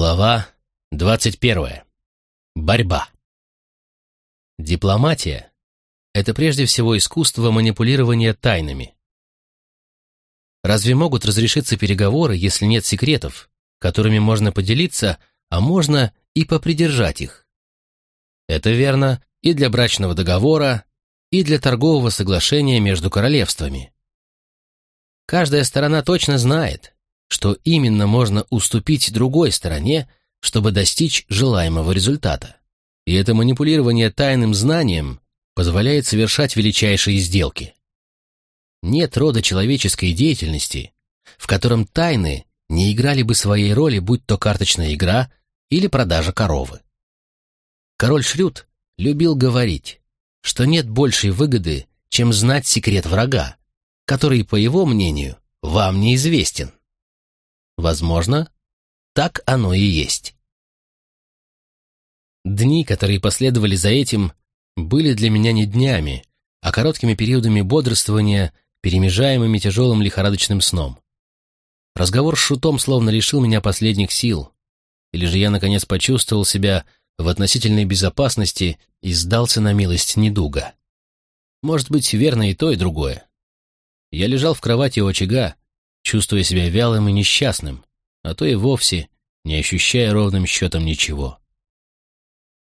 Глава двадцать первая. Борьба. Дипломатия — это прежде всего искусство манипулирования тайнами. Разве могут разрешиться переговоры, если нет секретов, которыми можно поделиться, а можно и попридержать их? Это верно и для брачного договора, и для торгового соглашения между королевствами. Каждая сторона точно знает, что именно можно уступить другой стороне, чтобы достичь желаемого результата. И это манипулирование тайным знанием позволяет совершать величайшие сделки. Нет рода человеческой деятельности, в котором тайны не играли бы своей роли, будь то карточная игра или продажа коровы. Король Шрюд любил говорить, что нет большей выгоды, чем знать секрет врага, который, по его мнению, вам неизвестен. Возможно, так оно и есть. Дни, которые последовали за этим, были для меня не днями, а короткими периодами бодрствования, перемежаемыми тяжелым лихорадочным сном. Разговор с Шутом словно лишил меня последних сил, или же я, наконец, почувствовал себя в относительной безопасности и сдался на милость недуга. Может быть, верно и то, и другое. Я лежал в кровати у очага, чувствуя себя вялым и несчастным, а то и вовсе не ощущая ровным счетом ничего.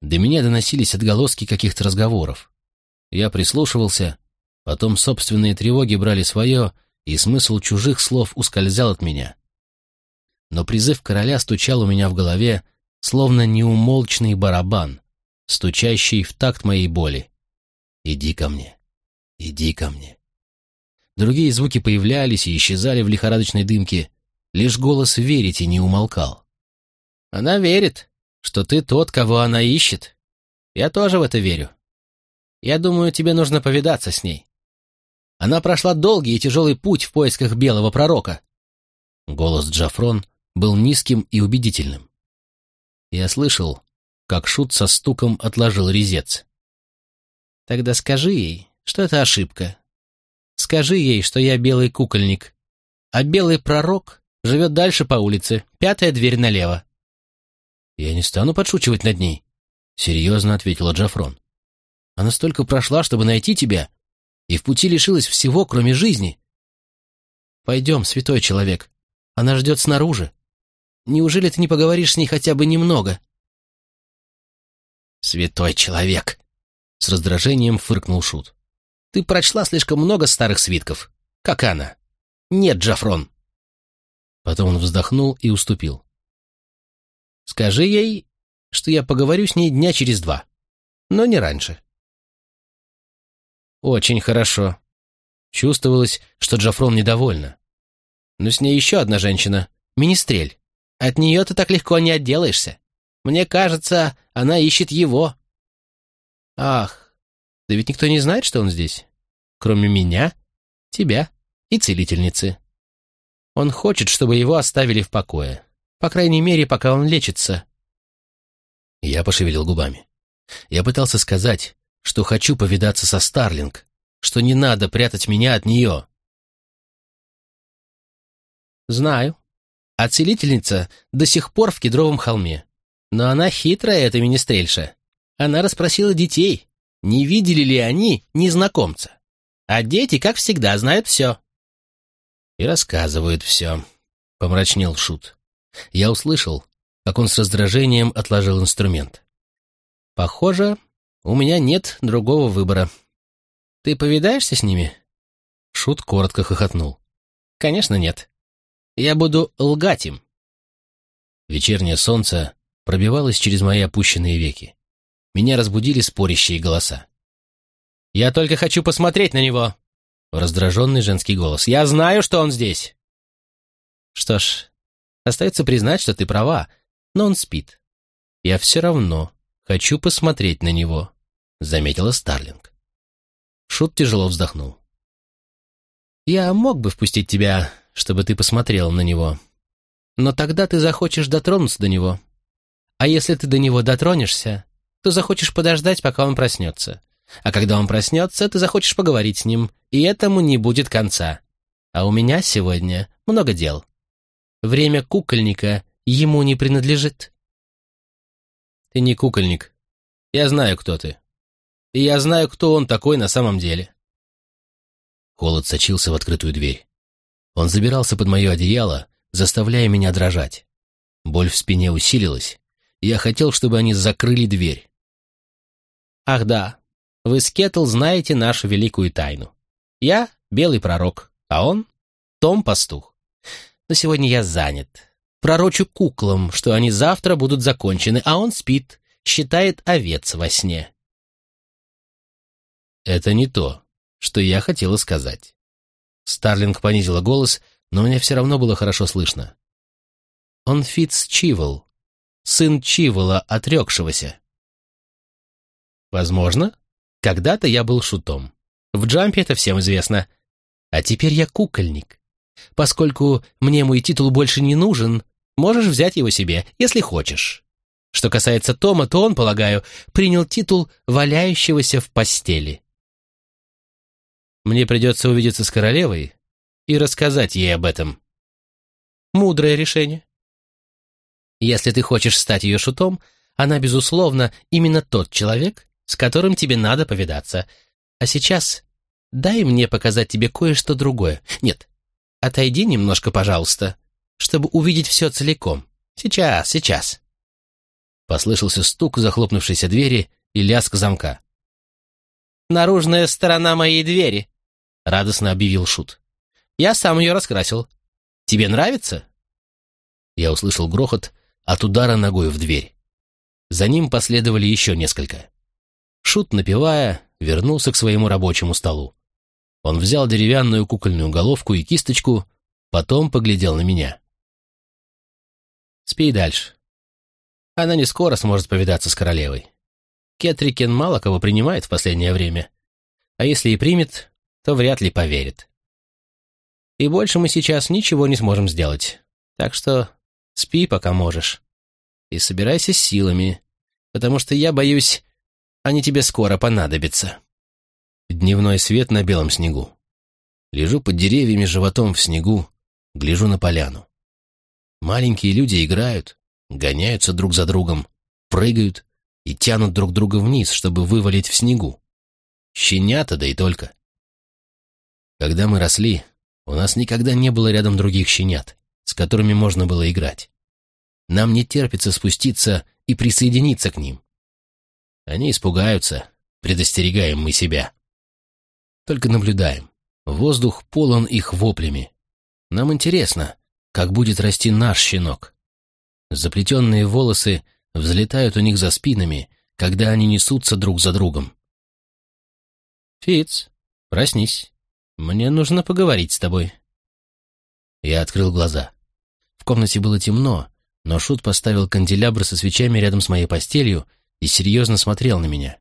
До меня доносились отголоски каких-то разговоров. Я прислушивался, потом собственные тревоги брали свое, и смысл чужих слов ускользал от меня. Но призыв короля стучал у меня в голове, словно неумолчный барабан, стучащий в такт моей боли. «Иди ко мне, иди ко мне». Другие звуки появлялись и исчезали в лихорадочной дымке. Лишь голос верите не умолкал. «Она верит, что ты тот, кого она ищет. Я тоже в это верю. Я думаю, тебе нужно повидаться с ней. Она прошла долгий и тяжелый путь в поисках белого пророка». Голос Джафрон был низким и убедительным. Я слышал, как Шут со стуком отложил резец. «Тогда скажи ей, что это ошибка, Скажи ей, что я белый кукольник, а белый пророк живет дальше по улице, пятая дверь налево». «Я не стану подшучивать над ней», — серьезно ответила Джафрон. «Она столько прошла, чтобы найти тебя, и в пути лишилась всего, кроме жизни. Пойдем, святой человек, она ждет снаружи. Неужели ты не поговоришь с ней хотя бы немного?» «Святой человек!» — с раздражением фыркнул Шут. Ты прочла слишком много старых свитков. Как она? Нет, Джафрон. Потом он вздохнул и уступил. Скажи ей, что я поговорю с ней дня через два, но не раньше. Очень хорошо. Чувствовалось, что Джафрон недовольна. Но с ней еще одна женщина, Министрель. От нее ты так легко не отделаешься. Мне кажется, она ищет его. Ах, да ведь никто не знает, что он здесь. Кроме меня, тебя и целительницы. Он хочет, чтобы его оставили в покое. По крайней мере, пока он лечится. Я пошевелил губами. Я пытался сказать, что хочу повидаться со Старлинг, что не надо прятать меня от нее. Знаю. А целительница до сих пор в кедровом холме. Но она хитрая, эта министрельша. Она расспросила детей, не видели ли они незнакомца. А дети, как всегда, знают все. И рассказывают все, — помрачнел Шут. Я услышал, как он с раздражением отложил инструмент. Похоже, у меня нет другого выбора. Ты повидаешься с ними? Шут коротко хохотнул. Конечно, нет. Я буду лгать им. Вечернее солнце пробивалось через мои опущенные веки. Меня разбудили спорящие голоса. «Я только хочу посмотреть на него!» Раздраженный женский голос. «Я знаю, что он здесь!» «Что ж, остается признать, что ты права, но он спит. Я все равно хочу посмотреть на него», — заметила Старлинг. Шут тяжело вздохнул. «Я мог бы впустить тебя, чтобы ты посмотрел на него. Но тогда ты захочешь дотронуться до него. А если ты до него дотронешься, то захочешь подождать, пока он проснется. А когда он проснется, ты захочешь поговорить с ним, и этому не будет конца. А у меня сегодня много дел. Время кукольника ему не принадлежит. Ты не кукольник. Я знаю, кто ты. И я знаю, кто он такой на самом деле. Холод сочился в открытую дверь. Он забирался под мое одеяло, заставляя меня дрожать. Боль в спине усилилась. Я хотел, чтобы они закрыли дверь. Ах да, вы с Кетл знаете нашу великую тайну. Я — белый пророк, а он — Том-пастух. Но сегодня я занят. Пророчу куклам, что они завтра будут закончены, а он спит, считает овец во сне. Это не то, что я хотела сказать. Старлинг понизила голос, но мне все равно было хорошо слышно. Он Фитц Чивол, сын Чивола, отрекшегося. Возможно, когда-то я был шутом. В джампе это всем известно. А теперь я кукольник. Поскольку мне мой титул больше не нужен, можешь взять его себе, если хочешь. Что касается Тома, то он, полагаю, принял титул валяющегося в постели. Мне придется увидеться с королевой и рассказать ей об этом. Мудрое решение. Если ты хочешь стать ее шутом, она, безусловно, именно тот человек, с которым тебе надо повидаться. А сейчас дай мне показать тебе кое-что другое. Нет, отойди немножко, пожалуйста, чтобы увидеть все целиком. Сейчас, сейчас. Послышался стук захлопнувшейся двери и лязг замка. «Наружная сторона моей двери», — радостно объявил Шут. «Я сам ее раскрасил. Тебе нравится?» Я услышал грохот от удара ногой в дверь. За ним последовали еще несколько. Шут, напевая, вернулся к своему рабочему столу. Он взял деревянную кукольную головку и кисточку, потом поглядел на меня. «Спи дальше. Она не скоро сможет повидаться с королевой. Кетрикен мало кого принимает в последнее время. А если и примет, то вряд ли поверит. И больше мы сейчас ничего не сможем сделать. Так что спи, пока можешь. И собирайся с силами, потому что я боюсь, они тебе скоро понадобятся. Дневной свет на белом снегу. Лежу под деревьями животом в снегу, гляжу на поляну. Маленькие люди играют, гоняются друг за другом, прыгают и тянут друг друга вниз, чтобы вывалить в снегу. Щенята, да и только. Когда мы росли, у нас никогда не было рядом других щенят, с которыми можно было играть. Нам не терпится спуститься и присоединиться к ним. Они испугаются, предостерегаем мы себя. Только наблюдаем. Воздух полон их воплями. Нам интересно, как будет расти наш щенок. Заплетенные волосы взлетают у них за спинами, когда они несутся друг за другом. «Фиц, проснись. Мне нужно поговорить с тобой». Я открыл глаза. В комнате было темно, но Шут поставил канделябр со свечами рядом с моей постелью и серьезно смотрел на меня.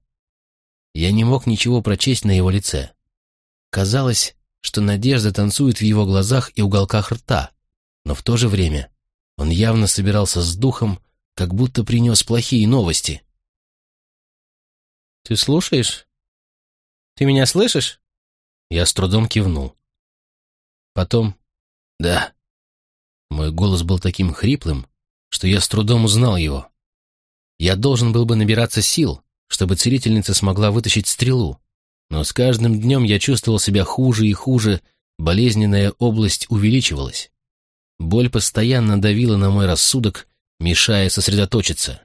Я не мог ничего прочесть на его лице. Казалось, что надежда танцует в его глазах и уголках рта, но в то же время он явно собирался с духом, как будто принес плохие новости. «Ты слушаешь? Ты меня слышишь?» Я с трудом кивнул. Потом «Да». Мой голос был таким хриплым, что я с трудом узнал его. Я должен был бы набираться сил, чтобы целительница смогла вытащить стрелу, но с каждым днем я чувствовал себя хуже и хуже, болезненная область увеличивалась. Боль постоянно давила на мой рассудок, мешая сосредоточиться.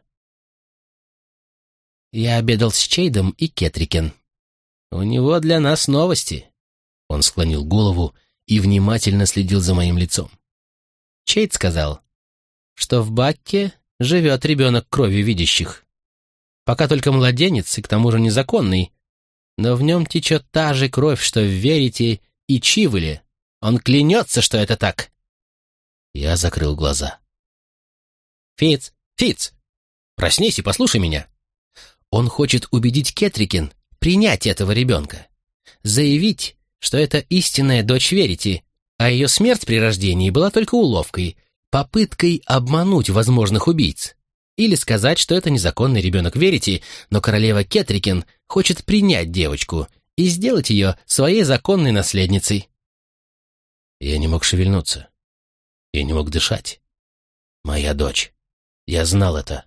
«Я обедал с Чейдом и Кетрикен. У него для нас новости». Он склонил голову и внимательно следил за моим лицом. Чейд сказал, что в Бакке живет ребенок крови видящих. Пока только младенец, и к тому же незаконный, но в нем течет та же кровь, что в Верите и Чиволе. Он клянется, что это так. Я закрыл глаза. «Фиц, Фиц, проснись и послушай меня. Он хочет убедить Кетрикин принять этого ребенка. Заявить, что это истинная дочь Верити, а ее смерть при рождении была только уловкой, попыткой обмануть возможных убийц. Или сказать, что это незаконный ребенок Верити, но королева Кетрикин хочет принять девочку и сделать ее своей законной наследницей. Я не мог шевельнуться. Я не мог дышать. Моя дочь. Я знал это.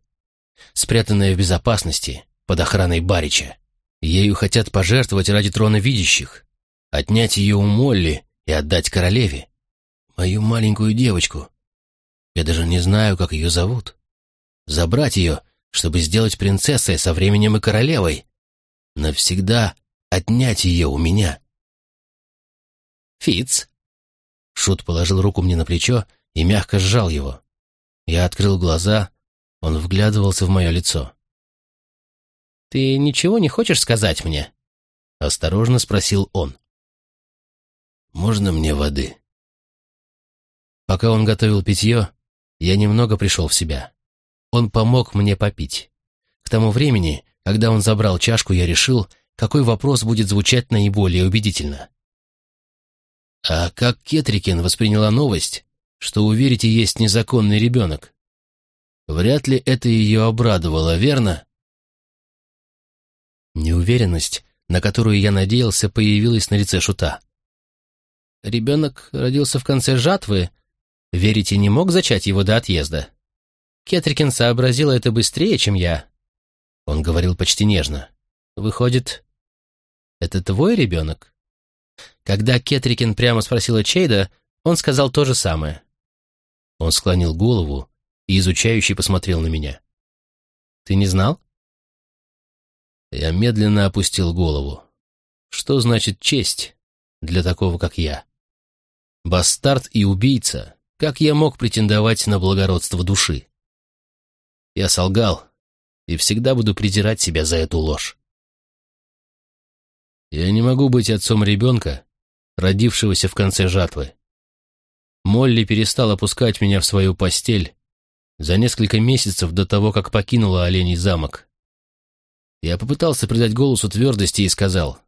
Спрятанная в безопасности, под охраной Барича. Ею хотят пожертвовать ради трона видящих, отнять ее у Молли и отдать королеве. Мою маленькую девочку. Я даже не знаю, как ее зовут. Забрать ее, чтобы сделать принцессой со временем и королевой. Навсегда отнять ее у меня. Фиц. Шут положил руку мне на плечо и мягко сжал его. Я открыл глаза, он вглядывался в мое лицо. «Ты ничего не хочешь сказать мне?» — осторожно спросил он. «Можно мне воды?» Пока он готовил питье, я немного пришел в себя. Он помог мне попить. К тому времени, когда он забрал чашку, я решил, какой вопрос будет звучать наиболее убедительно. А как Кетрикин восприняла новость, что у Верите есть незаконный ребенок? Вряд ли это ее обрадовало, верно? Неуверенность, на которую я надеялся, появилась на лице Шута. Ребенок родился в конце жатвы. Верите, не мог зачать его до отъезда? Кетрикин сообразила это быстрее, чем я. Он говорил почти нежно. Выходит, это твой ребенок? Когда Кетрикин прямо спросила Чейда, он сказал то же самое. Он склонил голову и изучающе посмотрел на меня. «Ты не знал?» Я медленно опустил голову. Что значит честь для такого, как я? Бастард и убийца, как я мог претендовать на благородство души? Я солгал и всегда буду презирать себя за эту ложь. Я не могу быть отцом ребенка, родившегося в конце жатвы. Молли перестала пускать меня в свою постель за несколько месяцев до того, как покинула Оленей замок. Я попытался придать голосу твердости и сказал,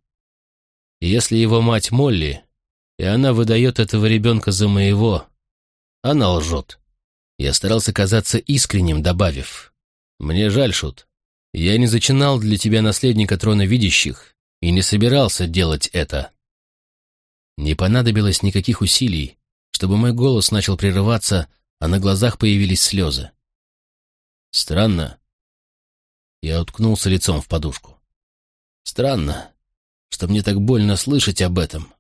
«Если его мать Молли, и она выдает этого ребенка за моего, она лжет». Я старался казаться искренним, добавив, «Мне жаль, Шут, я не зачинал для тебя наследника трона видящих, и не собирался делать это. Не понадобилось никаких усилий, чтобы мой голос начал прерываться, а на глазах появились слезы. Странно. Я уткнулся лицом в подушку. Странно, что мне так больно слышать об этом.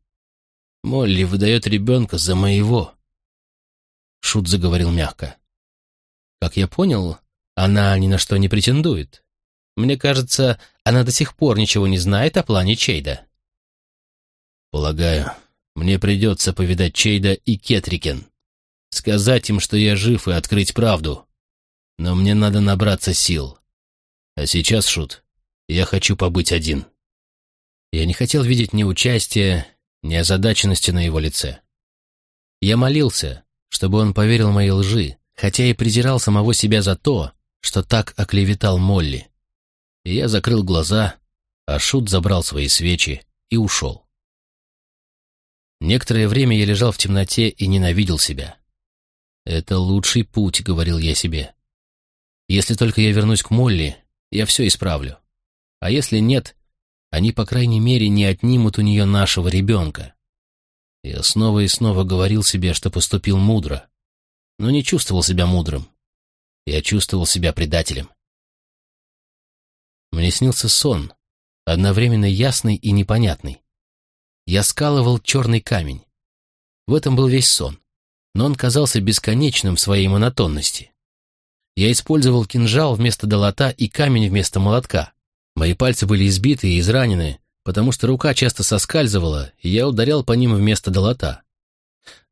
Молли выдает ребенка за моего. Шут заговорил мягко. Как я понял, она ни на что не претендует. Мне кажется, она до сих пор ничего не знает о плане Чейда. Полагаю, мне придется повидать Чейда и Кетрикен. Сказать им, что я жив, и открыть правду. Но мне надо набраться сил. А сейчас, Шут, я хочу побыть один. Я не хотел видеть ни участия, ни озадаченности на его лице. Я молился, чтобы он поверил моей лжи, хотя и презирал самого себя за то, что так оклеветал Молли и я закрыл глаза, а Шут забрал свои свечи и ушел. Некоторое время я лежал в темноте и ненавидел себя. «Это лучший путь», — говорил я себе. «Если только я вернусь к Молли, я все исправлю. А если нет, они, по крайней мере, не отнимут у нее нашего ребенка». Я снова и снова говорил себе, что поступил мудро, но не чувствовал себя мудрым. Я чувствовал себя предателем. Мне снился сон, одновременно ясный и непонятный. Я скалывал черный камень. В этом был весь сон, но он казался бесконечным в своей монотонности. Я использовал кинжал вместо долота и камень вместо молотка. Мои пальцы были избиты и изранены, потому что рука часто соскальзывала, и я ударял по ним вместо долота.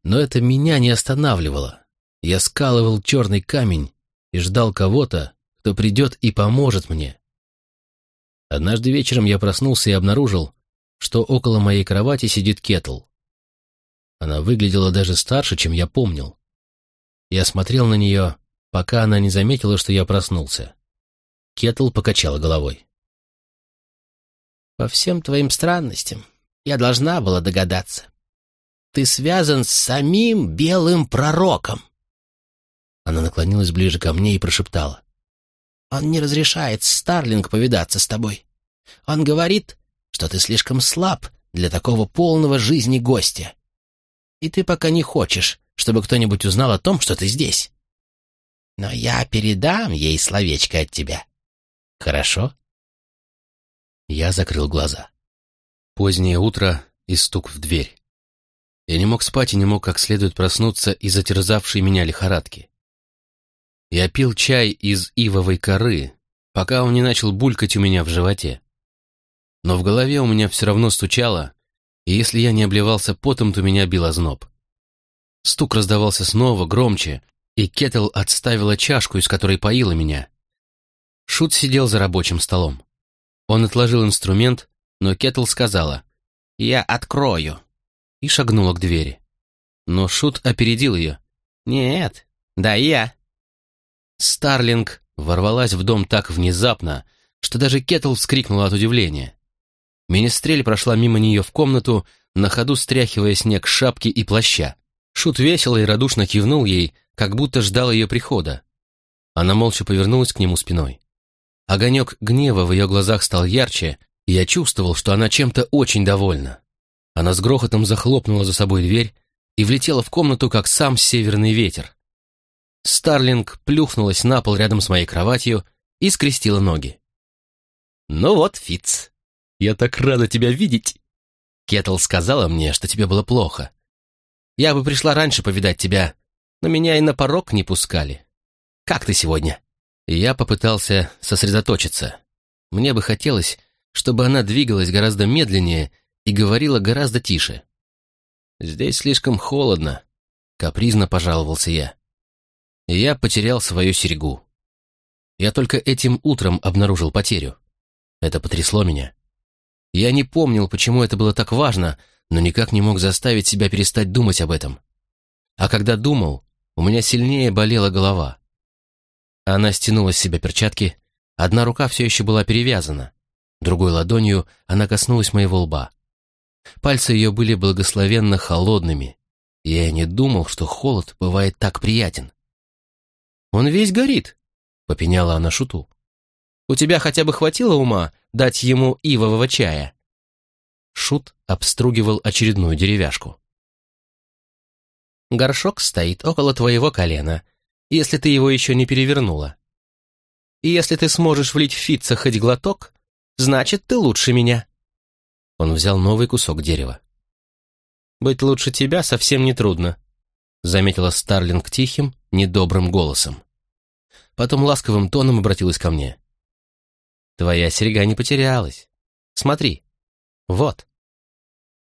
Но это меня не останавливало. Я скалывал черный камень и ждал кого-то, кто придет и поможет мне. Однажды вечером я проснулся и обнаружил, что около моей кровати сидит Кетл. Она выглядела даже старше, чем я помнил. Я смотрел на нее, пока она не заметила, что я проснулся. Кетл покачала головой. «По всем твоим странностям я должна была догадаться. Ты связан с самим белым пророком». Она наклонилась ближе ко мне и прошептала. Он не разрешает Старлинг повидаться с тобой. Он говорит, что ты слишком слаб для такого полного жизни гостя. И ты пока не хочешь, чтобы кто-нибудь узнал о том, что ты здесь. Но я передам ей словечко от тебя. Хорошо?» Я закрыл глаза. Позднее утро и стук в дверь. Я не мог спать и не мог как следует проснуться из затерзавшей меня лихорадки. Я пил чай из ивовой коры, пока он не начал булькать у меня в животе. Но в голове у меня все равно стучало, и если я не обливался потом, то меня бил озноб. Стук раздавался снова, громче, и Кетл отставила чашку, из которой поила меня. Шут сидел за рабочим столом. Он отложил инструмент, но Кетл сказала «Я открою» и шагнула к двери. Но Шут опередил ее. «Нет, да я». Старлинг ворвалась в дом так внезапно, что даже Кетл вскрикнула от удивления. Министрель прошла мимо нее в комнату, на ходу стряхивая снег с шапки и плаща. Шут весело и радушно кивнул ей, как будто ждал ее прихода. Она молча повернулась к нему спиной. Огонек гнева в ее глазах стал ярче, и я чувствовал, что она чем-то очень довольна. Она с грохотом захлопнула за собой дверь и влетела в комнату, как сам северный ветер. Старлинг плюхнулась на пол рядом с моей кроватью и скрестила ноги. «Ну вот, Фиц, я так рада тебя видеть!» Кетл сказала мне, что тебе было плохо. Я бы пришла раньше повидать тебя, но меня и на порог не пускали. Как ты сегодня?» Я попытался сосредоточиться. Мне бы хотелось, чтобы она двигалась гораздо медленнее и говорила гораздо тише. «Здесь слишком холодно», — капризно пожаловался я и я потерял свою серьгу. Я только этим утром обнаружил потерю. Это потрясло меня. Я не помнил, почему это было так важно, но никак не мог заставить себя перестать думать об этом. А когда думал, у меня сильнее болела голова. Она стянула с себя перчатки, одна рука все еще была перевязана, другой ладонью она коснулась моего лба. Пальцы ее были благословенно холодными, и я не думал, что холод бывает так приятен. «Он весь горит», — попеняла она шуту. «У тебя хотя бы хватило ума дать ему ивового чая?» Шут обстругивал очередную деревяшку. «Горшок стоит около твоего колена, если ты его еще не перевернула. И если ты сможешь влить в Фитца хоть глоток, значит, ты лучше меня». Он взял новый кусок дерева. «Быть лучше тебя совсем не трудно», — заметила Старлинг тихим, недобрым голосом. Потом ласковым тоном обратилась ко мне. «Твоя серьга не потерялась. Смотри. Вот».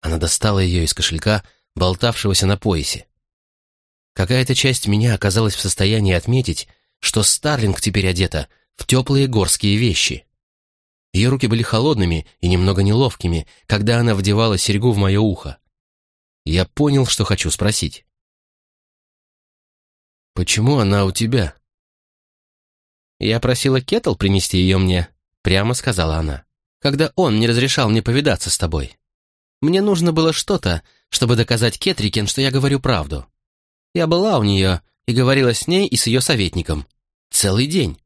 Она достала ее из кошелька, болтавшегося на поясе. Какая-то часть меня оказалась в состоянии отметить, что Старлинг теперь одета в теплые горские вещи. Ее руки были холодными и немного неловкими, когда она вдевала серьгу в мое ухо. Я понял, что хочу спросить. «Почему она у тебя?» «Я просила Кетл принести ее мне», — прямо сказала она, «когда он не разрешал мне повидаться с тобой. Мне нужно было что-то, чтобы доказать Кетрикен, что я говорю правду. Я была у нее и говорила с ней и с ее советником. Целый день».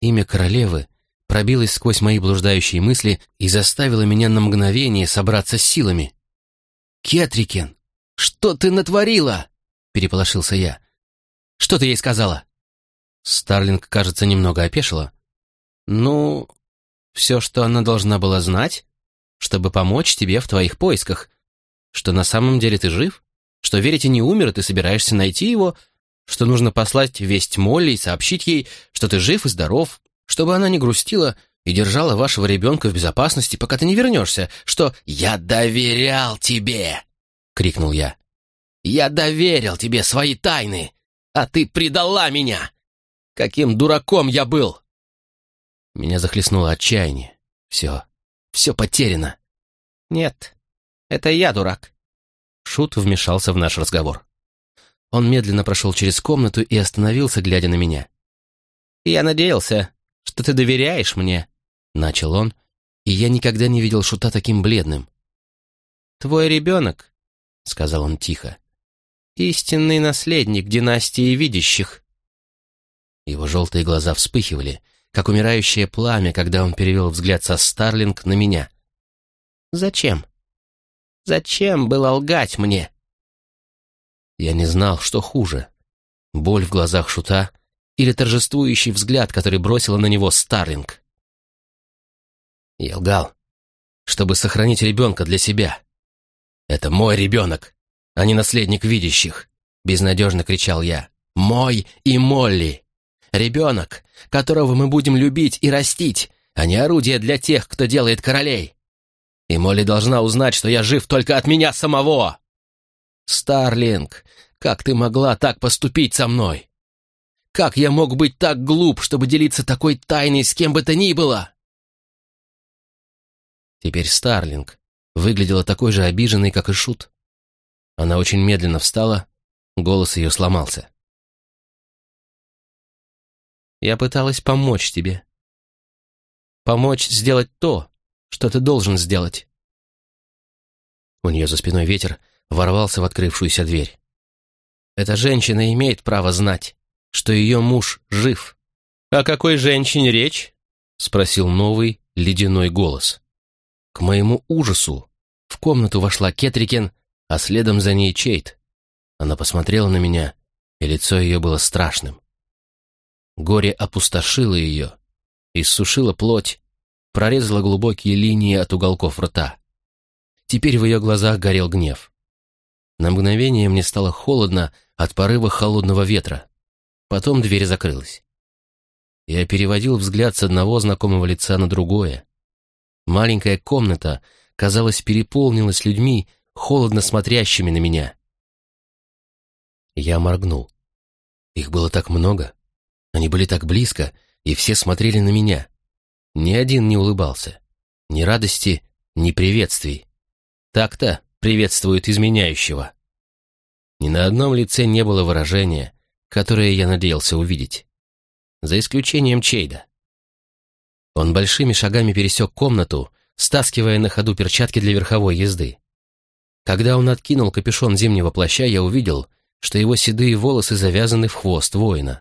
Имя королевы пробилось сквозь мои блуждающие мысли и заставило меня на мгновение собраться с силами. «Кетрикен, что ты натворила?» — переполошился я. Что ты ей сказала?» Старлинг, кажется, немного опешила. «Ну, все, что она должна была знать, чтобы помочь тебе в твоих поисках. Что на самом деле ты жив, что Верите не умер, и ты собираешься найти его, что нужно послать весть Молли и сообщить ей, что ты жив и здоров, чтобы она не грустила и держала вашего ребенка в безопасности, пока ты не вернешься, что «Я доверял тебе!» — крикнул я. «Я доверил тебе свои тайны!» а ты предала меня! Каким дураком я был!» Меня захлестнуло отчаяние. Все, все потеряно. «Нет, это я дурак». Шут вмешался в наш разговор. Он медленно прошел через комнату и остановился, глядя на меня. «Я надеялся, что ты доверяешь мне», — начал он, и я никогда не видел Шута таким бледным. «Твой ребенок», — сказал он тихо, истинный наследник династии видящих». Его желтые глаза вспыхивали, как умирающее пламя, когда он перевел взгляд со Старлинг на меня. «Зачем? Зачем было лгать мне?» Я не знал, что хуже. Боль в глазах Шута или торжествующий взгляд, который бросила на него Старлинг. Я лгал, чтобы сохранить ребенка для себя. «Это мой ребенок, а не наследник видящих», — безнадежно кричал я. «Мой и Молли! Ребенок, которого мы будем любить и растить, а не орудие для тех, кто делает королей. И Молли должна узнать, что я жив только от меня самого!» «Старлинг, как ты могла так поступить со мной? Как я мог быть так глуп, чтобы делиться такой тайной с кем бы то ни было?» Теперь Старлинг выглядела такой же обиженной, как и Шут. Она очень медленно встала, голос ее сломался. «Я пыталась помочь тебе. Помочь сделать то, что ты должен сделать». У нее за спиной ветер ворвался в открывшуюся дверь. Эта женщина имеет право знать, что ее муж жив. «О какой женщине речь?» — спросил новый ледяной голос. К моему ужасу в комнату вошла Кетрикен, а следом за ней Чейт. Она посмотрела на меня, и лицо ее было страшным. Горе опустошило ее, иссушило плоть, прорезало глубокие линии от уголков рта. Теперь в ее глазах горел гнев. На мгновение мне стало холодно от порыва холодного ветра. Потом дверь закрылась. Я переводил взгляд с одного знакомого лица на другое. Маленькая комната, казалось, переполнилась людьми, холодно смотрящими на меня. Я моргнул. Их было так много. Они были так близко, и все смотрели на меня. Ни один не улыбался. Ни радости, ни приветствий. Так-то приветствуют изменяющего. Ни на одном лице не было выражения, которое я надеялся увидеть. За исключением Чейда. Он большими шагами пересек комнату, стаскивая на ходу перчатки для верховой езды. Когда он откинул капюшон зимнего плаща, я увидел, что его седые волосы завязаны в хвост воина.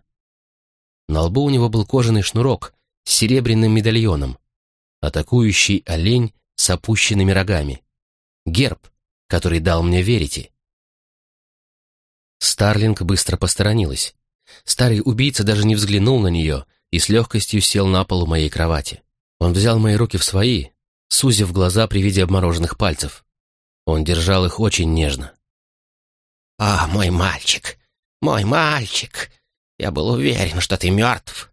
На лбу у него был кожаный шнурок с серебряным медальоном, атакующий олень с опущенными рогами. Герб, который дал мне верите. Старлинг быстро посторонилась. Старый убийца даже не взглянул на нее и с легкостью сел на пол у моей кровати. Он взял мои руки в свои, сузив глаза при виде обмороженных пальцев. Он держал их очень нежно. «А, мой мальчик, мой мальчик, я был уверен, что ты мертв.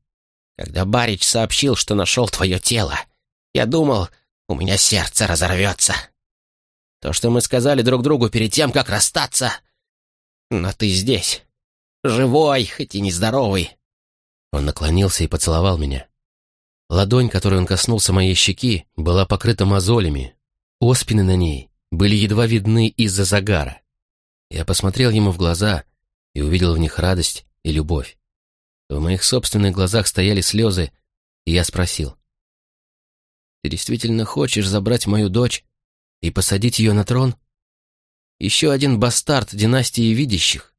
Когда Барич сообщил, что нашел твое тело, я думал, у меня сердце разорвется. То, что мы сказали друг другу перед тем, как расстаться. Но ты здесь, живой, хоть и нездоровый». Он наклонился и поцеловал меня. Ладонь, которой он коснулся моей щеки, была покрыта мозолями. Оспины на ней были едва видны из-за загара. Я посмотрел ему в глаза и увидел в них радость и любовь. В моих собственных глазах стояли слезы, и я спросил. «Ты действительно хочешь забрать мою дочь и посадить ее на трон? Еще один бастард династии видящих?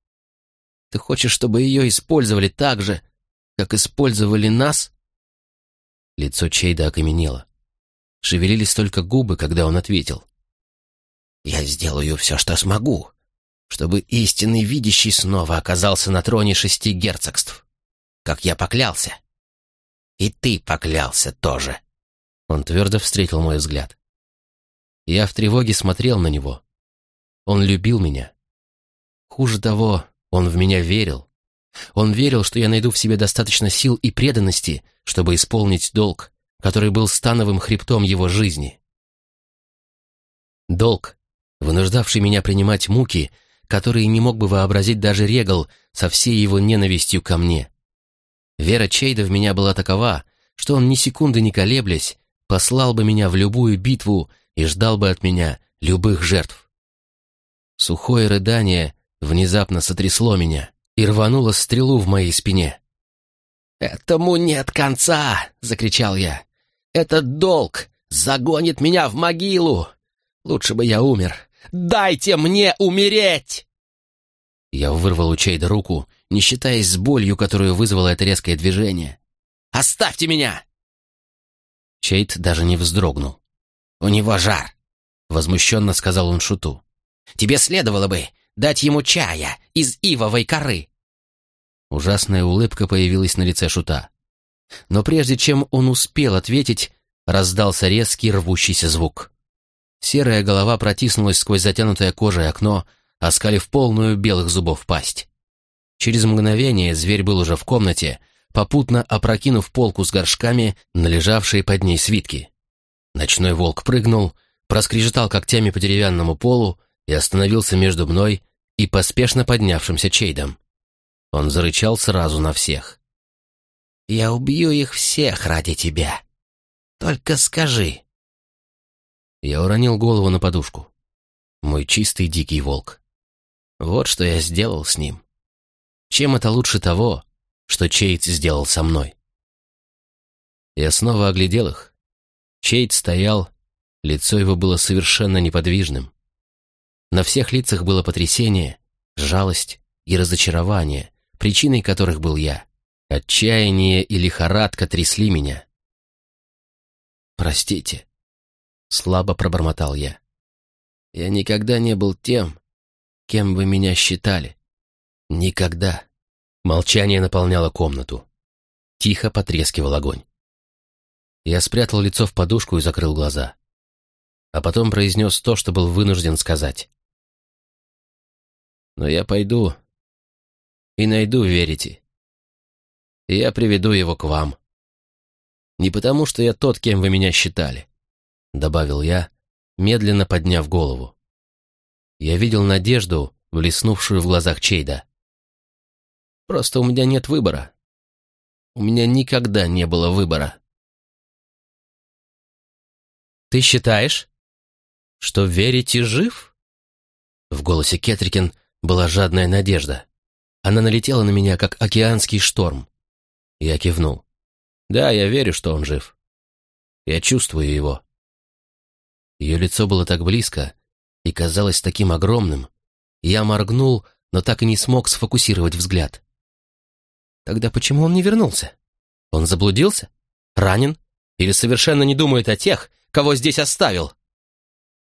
Ты хочешь, чтобы ее использовали так же, как использовали нас?» Лицо Чейда окаменело. Шевелились только губы, когда он ответил. «Я сделаю все, что смогу, чтобы истинный видящий снова оказался на троне шести герцогств, как я поклялся. И ты поклялся тоже». Он твердо встретил мой взгляд. Я в тревоге смотрел на него. Он любил меня. Хуже того, он в меня верил. Он верил, что я найду в себе достаточно сил и преданности, чтобы исполнить долг, который был становым хребтом его жизни. Долг, вынуждавший меня принимать муки, которые не мог бы вообразить даже Регал со всей его ненавистью ко мне. Вера Чейда в меня была такова, что он ни секунды не колеблясь, послал бы меня в любую битву и ждал бы от меня любых жертв. Сухое рыдание внезапно сотрясло меня и рвануло стрелу в моей спине. «Этому нет конца!» — закричал я. «Этот долг загонит меня в могилу! Лучше бы я умер! Дайте мне умереть!» Я вырвал у Чейда руку, не считаясь с болью, которую вызвало это резкое движение. «Оставьте меня!» Чейд даже не вздрогнул. «У него жар!» — возмущенно сказал он Шуту. «Тебе следовало бы дать ему чая из ивовой коры!» Ужасная улыбка появилась на лице Шута. Но прежде чем он успел ответить, раздался резкий рвущийся звук. Серая голова протиснулась сквозь затянутое кожей окно, оскалив полную белых зубов пасть. Через мгновение зверь был уже в комнате, попутно опрокинув полку с горшками на лежавшие под ней свитки. Ночной волк прыгнул, проскрежетал когтями по деревянному полу и остановился между мной и поспешно поднявшимся Чейдом. Он зарычал сразу на всех. «Я убью их всех ради тебя. Только скажи». Я уронил голову на подушку. Мой чистый дикий волк. Вот что я сделал с ним. Чем это лучше того, что Чейд сделал со мной? Я снова оглядел их. Чейд стоял, лицо его было совершенно неподвижным. На всех лицах было потрясение, жалость и разочарование, причиной которых был я. Отчаяние и лихорадка трясли меня. «Простите», — слабо пробормотал я. «Я никогда не был тем, кем вы меня считали. Никогда». Молчание наполняло комнату. Тихо потрескивал огонь. Я спрятал лицо в подушку и закрыл глаза. А потом произнес то, что был вынужден сказать. «Но я пойду и найду верите и я приведу его к вам. Не потому, что я тот, кем вы меня считали, — добавил я, медленно подняв голову. Я видел надежду, блеснувшую в глазах Чейда. Просто у меня нет выбора. У меня никогда не было выбора. «Ты считаешь, что верите жив?» В голосе Кетрикин была жадная надежда. Она налетела на меня, как океанский шторм. Я кивнул. «Да, я верю, что он жив. Я чувствую его». Ее лицо было так близко и казалось таким огромным. Я моргнул, но так и не смог сфокусировать взгляд. Тогда почему он не вернулся? Он заблудился? Ранен? Или совершенно не думает о тех, кого здесь оставил?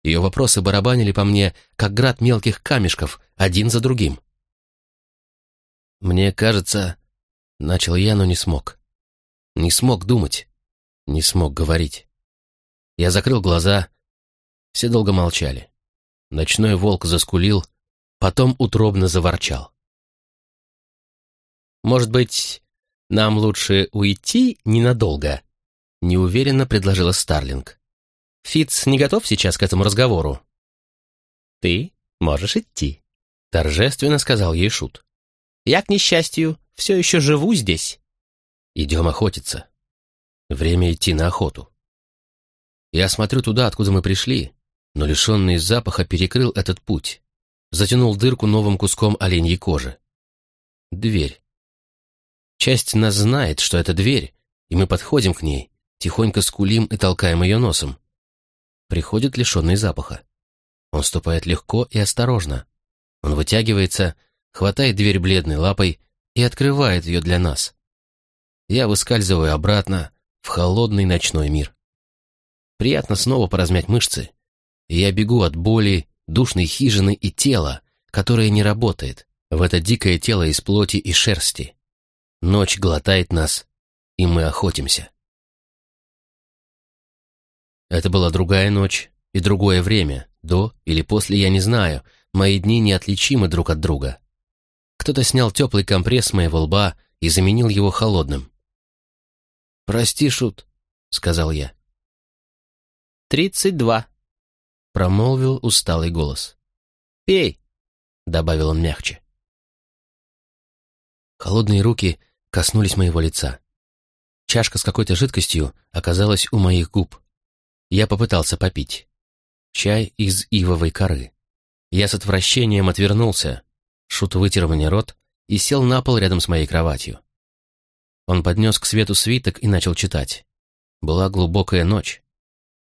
Ее вопросы барабанили по мне, как град мелких камешков, один за другим. Мне кажется, Начал я, но не смог. Не смог думать. Не смог говорить. Я закрыл глаза. Все долго молчали. Ночной волк заскулил, потом утробно заворчал. «Может быть, нам лучше уйти ненадолго?» — неуверенно предложила Старлинг. «Фитц не готов сейчас к этому разговору?» «Ты можешь идти», — торжественно сказал ей Шут. «Я, к несчастью, все еще живу здесь. Идем охотиться. Время идти на охоту. Я смотрю туда, откуда мы пришли, но лишенный запаха перекрыл этот путь. Затянул дырку новым куском оленьей кожи. Дверь. Часть нас знает, что это дверь, и мы подходим к ней, тихонько скулим и толкаем ее носом. Приходит лишенный запаха. Он ступает легко и осторожно. Он вытягивается, хватает дверь бледной лапой и открывает ее для нас. Я выскальзываю обратно в холодный ночной мир. Приятно снова поразмять мышцы, я бегу от боли, душной хижины и тела, которое не работает, в это дикое тело из плоти и шерсти. Ночь глотает нас, и мы охотимся. Это была другая ночь и другое время, до или после, я не знаю, мои дни неотличимы друг от друга. Кто-то снял теплый компресс с моего лба и заменил его холодным. «Прости, Шут», — сказал я. «Тридцать два», — промолвил усталый голос. «Пей», — добавил он мягче. Холодные руки коснулись моего лица. Чашка с какой-то жидкостью оказалась у моих губ. Я попытался попить. Чай из ивовой коры. Я с отвращением отвернулся, Шут вытер мне рот и сел на пол рядом с моей кроватью. Он поднес к свету свиток и начал читать. Была глубокая ночь.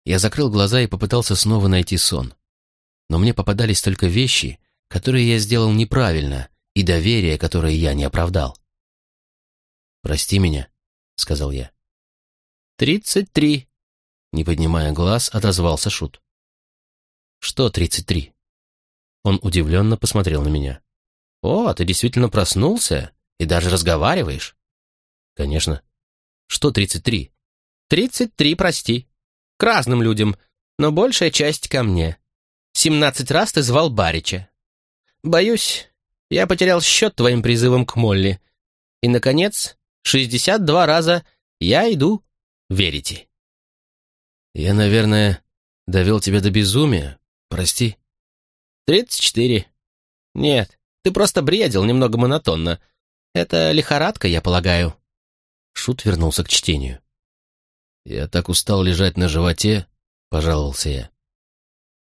Я закрыл глаза и попытался снова найти сон. Но мне попадались только вещи, которые я сделал неправильно, и доверие, которое я не оправдал. «Прости меня», — сказал я. «Тридцать три», — не поднимая глаз, отозвался Шут. «Что тридцать три?» Он удивленно посмотрел на меня. «О, ты действительно проснулся И даже разговариваешь?» «Конечно. Что тридцать три?» «Тридцать три, прости. К разным людям, но большая часть ко мне. Семнадцать раз ты звал Барича. Боюсь, я потерял счет твоим призывам к Молли. И, наконец, шестьдесят два раза я иду, верите?» «Я, наверное, довел тебя до безумия. Прости». «Тридцать четыре. Нет, ты просто бредил немного монотонно. Это лихорадка, я полагаю». Шут вернулся к чтению. «Я так устал лежать на животе», — пожаловался я.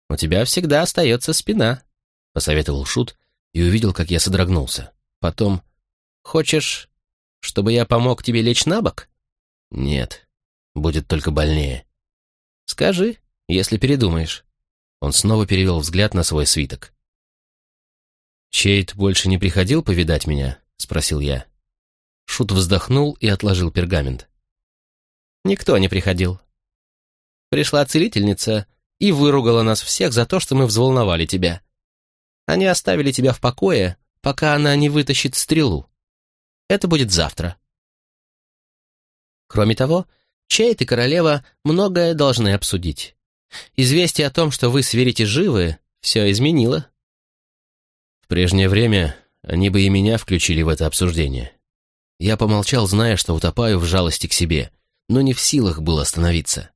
«У тебя всегда остается спина», — посоветовал Шут и увидел, как я содрогнулся. Потом, «Хочешь, чтобы я помог тебе лечь на бок?» «Нет, будет только больнее». «Скажи, если передумаешь». Он снова перевел взгляд на свой свиток. «Чейт больше не приходил повидать меня?» — спросил я. Шут вздохнул и отложил пергамент. «Никто не приходил. Пришла целительница и выругала нас всех за то, что мы взволновали тебя. Они оставили тебя в покое, пока она не вытащит стрелу. Это будет завтра. Кроме того, Чейт и королева многое должны обсудить. Известие о том, что вы сверите живы, все изменило. В прежнее время они бы и меня включили в это обсуждение. Я помолчал, зная, что утопаю в жалости к себе, но не в силах был остановиться.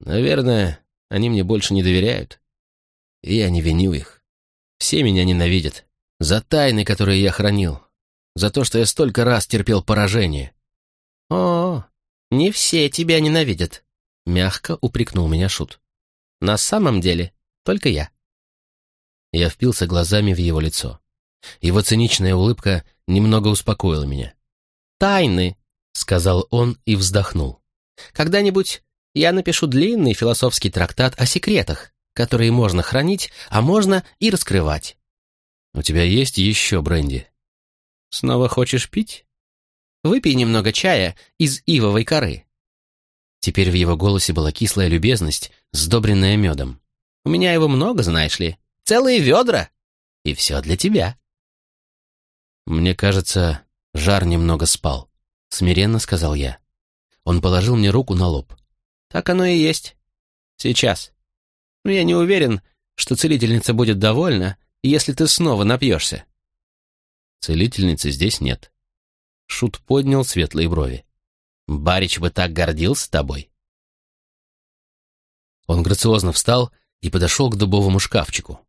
Наверное, они мне больше не доверяют. И я не виню их. Все меня ненавидят. За тайны, которые я хранил. За то, что я столько раз терпел поражение. «О, не все тебя ненавидят», — мягко упрекнул меня Шут. «На самом деле, только я». Я впился глазами в его лицо. Его циничная улыбка немного успокоила меня. «Тайны», — сказал он и вздохнул. «Когда-нибудь я напишу длинный философский трактат о секретах, которые можно хранить, а можно и раскрывать». «У тебя есть еще бренди?» «Снова хочешь пить? Выпей немного чая из ивовой коры». Теперь в его голосе была кислая любезность, сдобренная медом. «У меня его много, знаешь ли. Целые ведра. И все для тебя». «Мне кажется, жар немного спал», — смиренно сказал я. Он положил мне руку на лоб. «Так оно и есть. Сейчас. Но я не уверен, что целительница будет довольна, если ты снова напьешься». «Целительницы здесь нет». Шут поднял светлые брови. «Барич бы так гордился тобой». Он грациозно встал и подошел к дубовому шкафчику.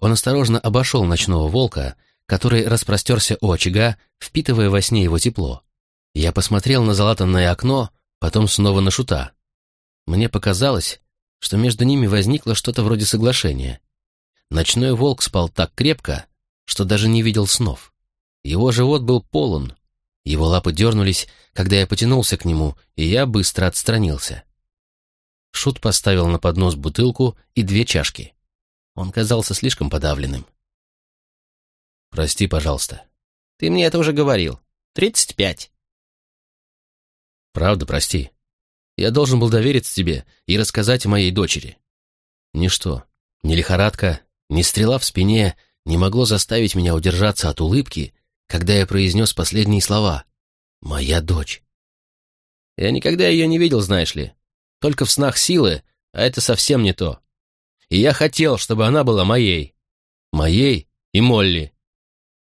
Он осторожно обошел ночного волка, который распростерся у очага, впитывая во сне его тепло. Я посмотрел на залатанное окно, потом снова на шута. Мне показалось, что между ними возникло что-то вроде соглашения. Ночной волк спал так крепко, что даже не видел снов. Его живот был полон. Его лапы дернулись, когда я потянулся к нему, и я быстро отстранился. Шут поставил на поднос бутылку и две чашки. Он казался слишком подавленным. Прости, пожалуйста. Ты мне это уже говорил. Тридцать пять. Правда, прости. Я должен был довериться тебе и рассказать о моей дочери. Ничто, ни лихорадка, ни стрела в спине не могло заставить меня удержаться от улыбки, когда я произнес последние слова. «Моя дочь». Я никогда ее не видел, знаешь ли. Только в снах силы, а это совсем не то. И я хотел, чтобы она была моей. Моей и Молли.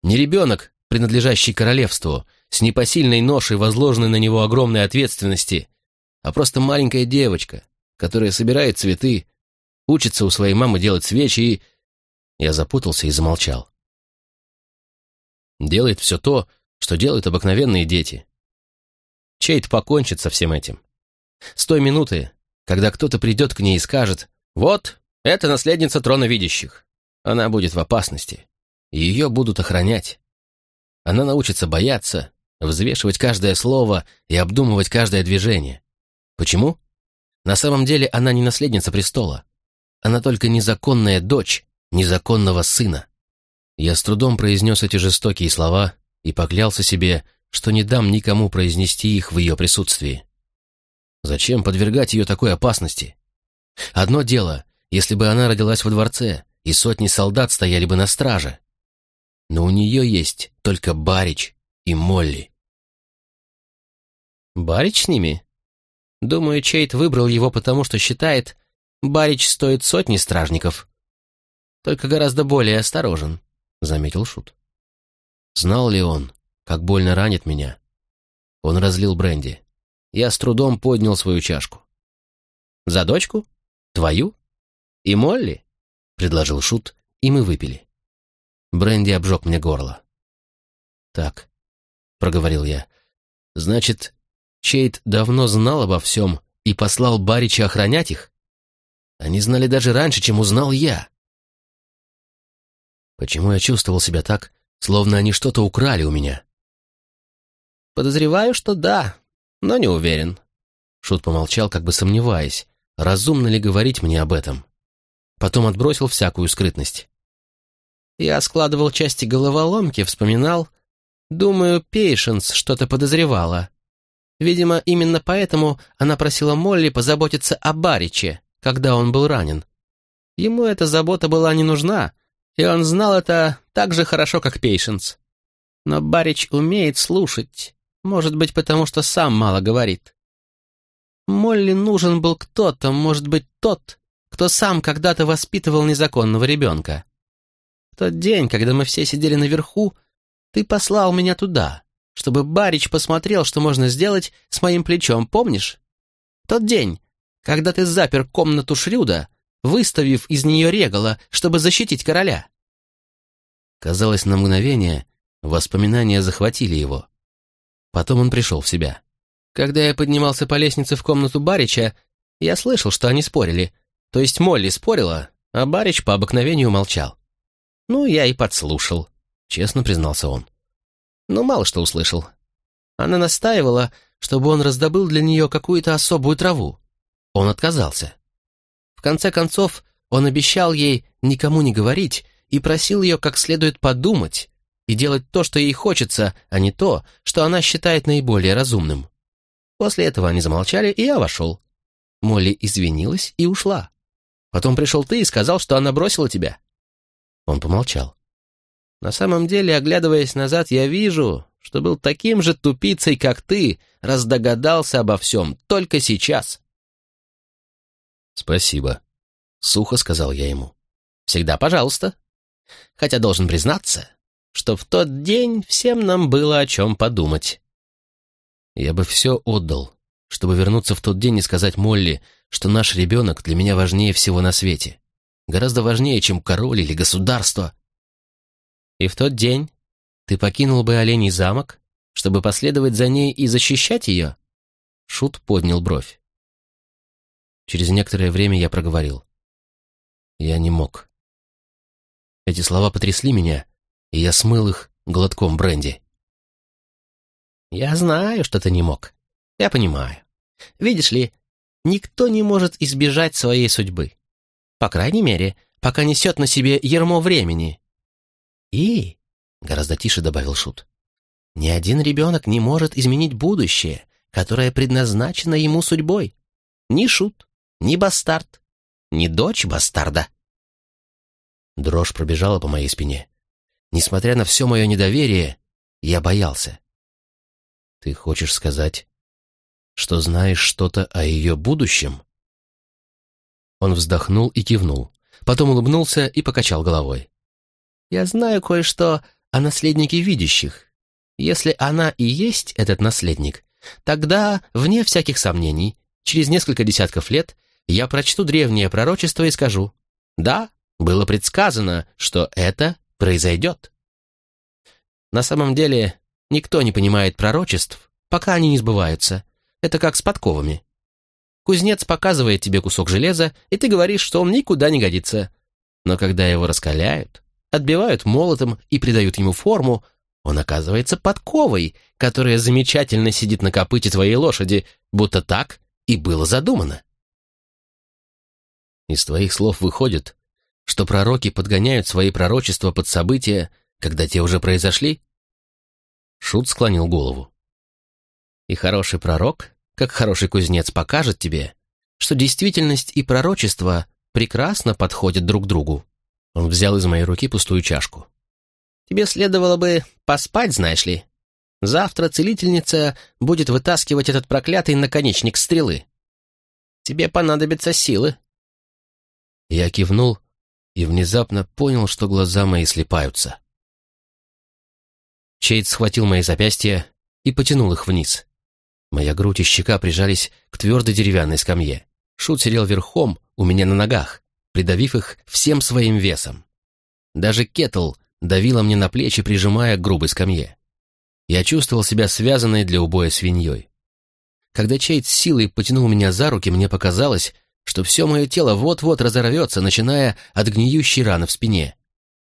Не ребенок, принадлежащий королевству, с непосильной ношей, возложенной на него огромной ответственности, а просто маленькая девочка, которая собирает цветы, учится у своей мамы делать свечи и... Я запутался и замолчал. Делает все то, что делают обыкновенные дети. Чейт покончит со всем этим. С той минуты, когда кто-то придет к ней и скажет, «Вот, это наследница трона видящих. Она будет в опасности и ее будут охранять. Она научится бояться, взвешивать каждое слово и обдумывать каждое движение. Почему? На самом деле она не наследница престола. Она только незаконная дочь незаконного сына. Я с трудом произнес эти жестокие слова и поклялся себе, что не дам никому произнести их в ее присутствии. Зачем подвергать ее такой опасности? Одно дело, если бы она родилась во дворце, и сотни солдат стояли бы на страже. Но у нее есть только Барич и Молли. Барич с ними? Думаю, Чейт выбрал его потому, что считает, Барич стоит сотни стражников. Только гораздо более осторожен, — заметил Шут. Знал ли он, как больно ранит меня? Он разлил бренди. Я с трудом поднял свою чашку. «За дочку? Твою? И Молли?» — предложил Шут, и мы выпили. Бренди обжег мне горло. «Так», — проговорил я, — «значит, Чейт давно знал обо всем и послал Барича охранять их? Они знали даже раньше, чем узнал я. Почему я чувствовал себя так, словно они что-то украли у меня?» «Подозреваю, что да, но не уверен». Шут помолчал, как бы сомневаясь, разумно ли говорить мне об этом. Потом отбросил всякую скрытность. Я складывал части головоломки, вспоминал. Думаю, Пейшенс что-то подозревала. Видимо, именно поэтому она просила Молли позаботиться о Бариче, когда он был ранен. Ему эта забота была не нужна, и он знал это так же хорошо, как Пейшенс. Но Барич умеет слушать, может быть, потому что сам мало говорит. Молли нужен был кто-то, может быть, тот, кто сам когда-то воспитывал незаконного ребенка тот день, когда мы все сидели наверху, ты послал меня туда, чтобы Барич посмотрел, что можно сделать с моим плечом, помнишь? Тот день, когда ты запер комнату Шрюда, выставив из нее регала, чтобы защитить короля. Казалось, на мгновение воспоминания захватили его. Потом он пришел в себя. Когда я поднимался по лестнице в комнату Барича, я слышал, что они спорили. То есть Молли спорила, а Барич по обыкновению молчал. Ну, я и подслушал, честно признался он. Ну, мало что услышал. Она настаивала, чтобы он раздобыл для нее какую-то особую траву. Он отказался. В конце концов, он обещал ей никому не говорить и просил ее как следует подумать и делать то, что ей хочется, а не то, что она считает наиболее разумным. После этого они замолчали, и я вошел. Молли извинилась и ушла. Потом пришел ты и сказал, что она бросила тебя. Он помолчал. «На самом деле, оглядываясь назад, я вижу, что был таким же тупицей, как ты, раз догадался обо всем только сейчас». «Спасибо», — сухо сказал я ему. «Всегда пожалуйста. Хотя должен признаться, что в тот день всем нам было о чем подумать». Я бы все отдал, чтобы вернуться в тот день и сказать Молли, что наш ребенок для меня важнее всего на свете гораздо важнее, чем король или государство. И в тот день ты покинул бы Оленей замок, чтобы последовать за ней и защищать ее?» Шут поднял бровь. Через некоторое время я проговорил. Я не мог. Эти слова потрясли меня, и я смыл их глотком бренди. «Я знаю, что ты не мог. Я понимаю. Видишь ли, никто не может избежать своей судьбы. По крайней мере, пока несет на себе ермо времени. И, гораздо тише добавил Шут, ни один ребенок не может изменить будущее, которое предназначено ему судьбой. Ни Шут, ни Бастард, ни дочь Бастарда. Дрожь пробежала по моей спине. Несмотря на все мое недоверие, я боялся. Ты хочешь сказать, что знаешь что-то о ее будущем? Он вздохнул и кивнул. Потом улыбнулся и покачал головой. «Я знаю кое-что о наследнике видящих. Если она и есть этот наследник, тогда, вне всяких сомнений, через несколько десятков лет я прочту древнее пророчество и скажу, да, было предсказано, что это произойдет. На самом деле, никто не понимает пророчеств, пока они не сбываются. Это как с подковами. Кузнец показывает тебе кусок железа, и ты говоришь, что он никуда не годится. Но когда его раскаляют, отбивают молотом и придают ему форму, он оказывается подковой, которая замечательно сидит на копыте твоей лошади, будто так и было задумано. Из твоих слов выходит, что пророки подгоняют свои пророчества под события, когда те уже произошли? Шут склонил голову. И хороший пророк как хороший кузнец покажет тебе, что действительность и пророчество прекрасно подходят друг другу. Он взял из моей руки пустую чашку. Тебе следовало бы поспать, знаешь ли. Завтра целительница будет вытаскивать этот проклятый наконечник стрелы. Тебе понадобятся силы». Я кивнул и внезапно понял, что глаза мои слепаются. Чейд схватил мои запястья и потянул их вниз. Моя грудь и щека прижались к твердой деревянной скамье. Шут сидел верхом у меня на ногах, придавив их всем своим весом. Даже кетл давила мне на плечи, прижимая к грубой скамье. Я чувствовал себя связанной для убоя свиньей. Когда Чейд силой потянул меня за руки, мне показалось, что все мое тело вот-вот разорвется, начиная от гниющей раны в спине.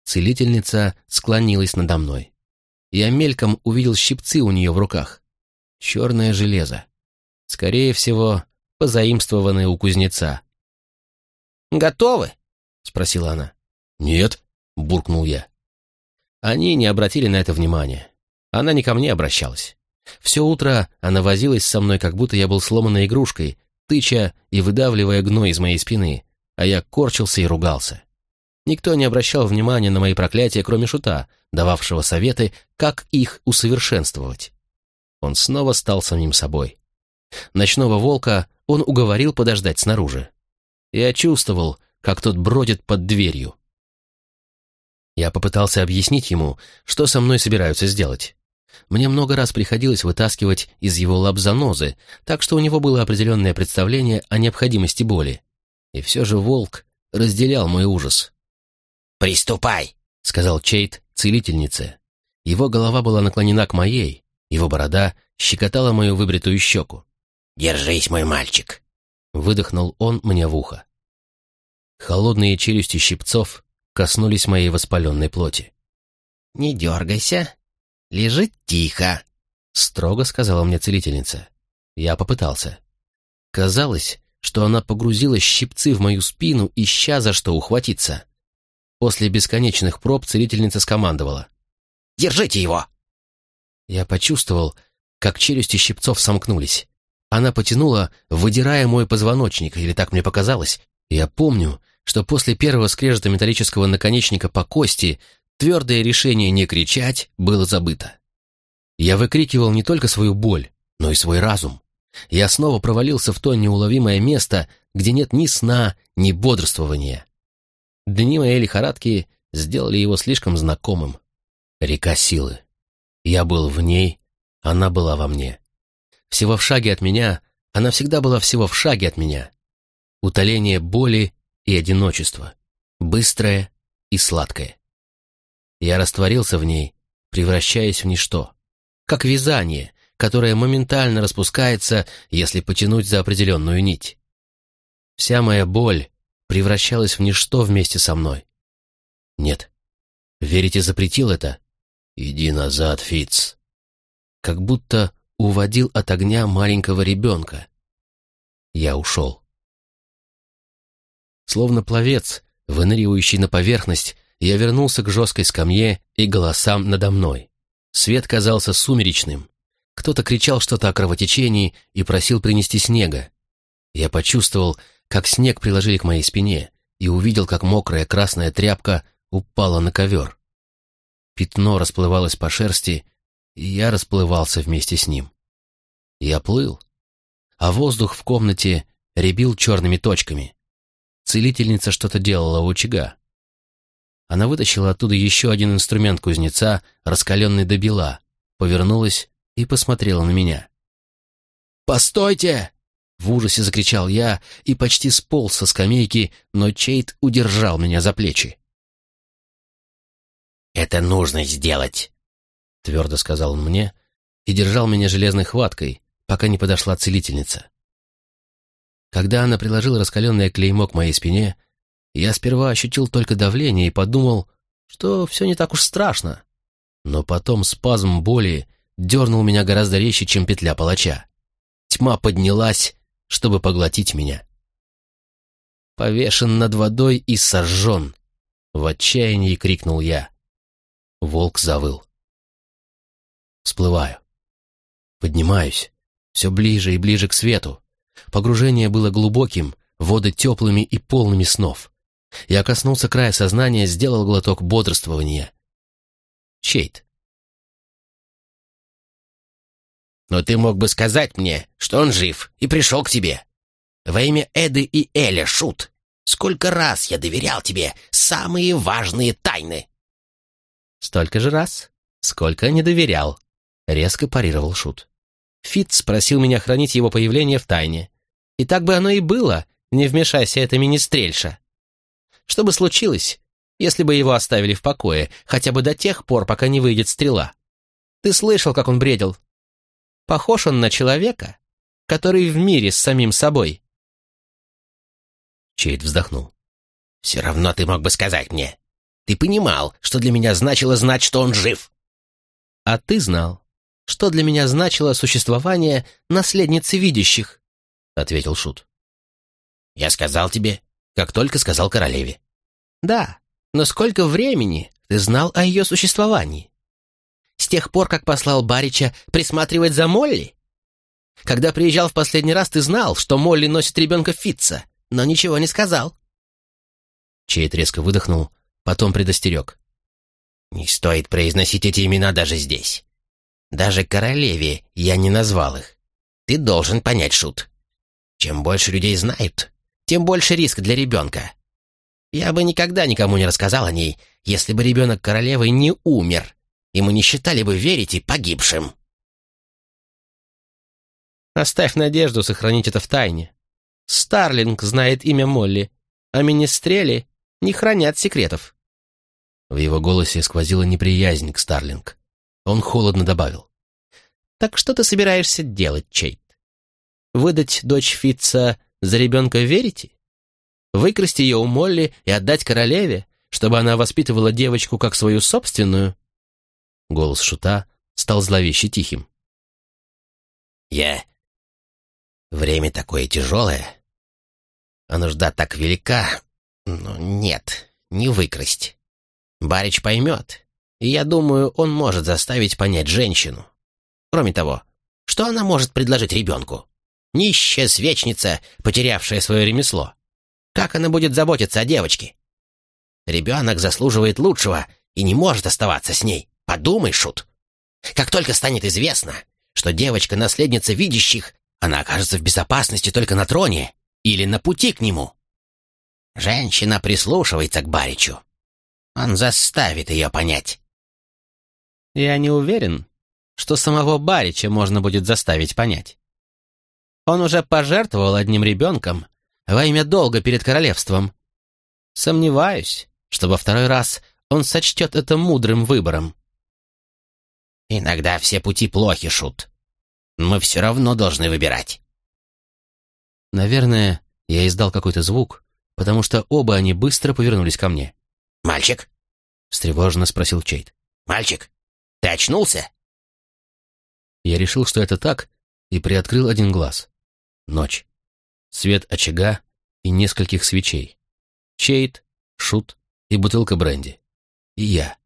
Целительница склонилась надо мной. Я мельком увидел щипцы у нее в руках. Черное железо. Скорее всего, позаимствованное у кузнеца. «Готовы?» — спросила она. «Нет», — буркнул я. Они не обратили на это внимания. Она не ко мне обращалась. Все утро она возилась со мной, как будто я был сломанной игрушкой, тыча и выдавливая гной из моей спины, а я корчился и ругался. Никто не обращал внимания на мои проклятия, кроме Шута, дававшего советы, как их усовершенствовать. Он снова стал самим собой. Ночного волка он уговорил подождать снаружи. Я чувствовал, как тот бродит под дверью. Я попытался объяснить ему, что со мной собираются сделать. Мне много раз приходилось вытаскивать из его лап занозы, так что у него было определенное представление о необходимости боли. И все же волк разделял мой ужас. «Приступай!» — сказал Чейт целительнице. Его голова была наклонена к моей, его борода щекотала мою выбритую щеку. «Держись, мой мальчик!» — выдохнул он мне в ухо. Холодные челюсти щипцов коснулись моей воспаленной плоти. «Не дергайся, лежи тихо», — строго сказала мне целительница. Я попытался. Казалось, что она погрузила щипцы в мою спину, ища за что ухватиться. После бесконечных проб целительница скомандовала. «Держите его!» Я почувствовал, как челюсти щипцов сомкнулись. Она потянула, выдирая мой позвоночник, или так мне показалось. Я помню, что после первого скрежета металлического наконечника по кости твердое решение не кричать было забыто. Я выкрикивал не только свою боль, но и свой разум. Я снова провалился в то неуловимое место, где нет ни сна, ни бодрствования. Дни моей лихорадки сделали его слишком знакомым. Река силы. Я был в ней, она была во мне. Всего в шаге от меня, она всегда была всего в шаге от меня. Утоление боли и одиночества. Быстрое и сладкое. Я растворился в ней, превращаясь в ничто. Как вязание, которое моментально распускается, если потянуть за определенную нить. Вся моя боль превращалась в ничто вместе со мной. Нет. Верите, запретил это? Иди назад, Фиц. Как будто уводил от огня маленького ребенка. Я ушел. Словно пловец, выныривающий на поверхность, я вернулся к жесткой скамье и голосам надо мной. Свет казался сумеречным. Кто-то кричал что-то о кровотечении и просил принести снега. Я почувствовал, как снег приложили к моей спине, и увидел, как мокрая красная тряпка упала на ковер. Пятно расплывалось по шерсти, и я расплывался вместе с ним. Я плыл, а воздух в комнате рябил черными точками. Целительница что-то делала у очага. Она вытащила оттуда еще один инструмент кузнеца, раскаленный до бела, повернулась и посмотрела на меня. «Постойте!» В ужасе закричал я и почти сполз со скамейки, но Чейт удержал меня за плечи. «Это нужно сделать», — твердо сказал он мне и держал меня железной хваткой, пока не подошла целительница. Когда она приложила раскаленное клеймо к моей спине, я сперва ощутил только давление и подумал, что все не так уж страшно. Но потом спазм боли дернул меня гораздо резче, чем петля палача. Тьма поднялась, чтобы поглотить меня. Повешен над водой и сожжен. В отчаянии крикнул я. Волк завыл. Всплываю. Поднимаюсь. Все ближе и ближе к свету. Погружение было глубоким, воды теплыми и полными снов. Я коснулся края сознания, сделал глоток бодрствования. Чейт. Но ты мог бы сказать мне, что он жив и пришел к тебе. Во имя Эды и Эля, Шут, сколько раз я доверял тебе самые важные тайны!» «Столько же раз, сколько не доверял», — резко парировал Шут. Фитц просил меня хранить его появление в тайне. И так бы оно и было, не вмешайся эта министрельша. Что бы случилось, если бы его оставили в покое, хотя бы до тех пор, пока не выйдет стрела? Ты слышал, как он бредил? Похож он на человека, который в мире с самим собой. Чейд вздохнул. «Все равно ты мог бы сказать мне. Ты понимал, что для меня значило знать, что он жив». «А ты знал, что для меня значило существование наследницы видящих», — ответил Шут. «Я сказал тебе, как только сказал королеве». «Да, но сколько времени ты знал о ее существовании? С тех пор, как послал Барича присматривать за Молли? Когда приезжал в последний раз, ты знал, что Молли носит ребенка Фитца, но ничего не сказал». Чейт резко выдохнул, потом предостерег. «Не стоит произносить эти имена даже здесь. Даже королеве я не назвал их. Ты должен понять, Шут. Чем больше людей знают, тем больше риск для ребенка. Я бы никогда никому не рассказал о ней, если бы ребенок королевы не умер, и мы не считали бы верите погибшим. Оставь надежду сохранить это в тайне. Старлинг знает имя Молли, а министрели не хранят секретов. В его голосе сквозила неприязнь к Старлинг. Он холодно добавил. «Так что ты собираешься делать, Чейт? Выдать дочь Фитца за ребенка верите? Выкрасть ее у Молли и отдать королеве, чтобы она воспитывала девочку как свою собственную?» Голос Шута стал зловеще тихим. «Я... Время такое тяжелое, а нужда так велика. Но нет, не выкрасть. Барич поймет, и я думаю, он может заставить понять женщину. Кроме того, что она может предложить ребенку? Нищая свечница, потерявшая свое ремесло. Как она будет заботиться о девочке? Ребенок заслуживает лучшего и не может оставаться с ней. Подумай, Шут. Как только станет известно, что девочка — наследница видящих, она окажется в безопасности только на троне или на пути к нему. Женщина прислушивается к Баричу. Он заставит ее понять. Я не уверен, что самого Барича можно будет заставить понять. Он уже пожертвовал одним ребенком во имя долга перед королевством. Сомневаюсь, что во второй раз он сочтет это мудрым выбором. Иногда все пути плохи, Шут. Мы все равно должны выбирать. Наверное, я издал какой-то звук, потому что оба они быстро повернулись ко мне. «Мальчик?» — встревоженно спросил Чейт. «Мальчик, ты очнулся?» Я решил, что это так, и приоткрыл один глаз. Ночь. Свет очага и нескольких свечей. Чейт, шут и бутылка бренди. И я.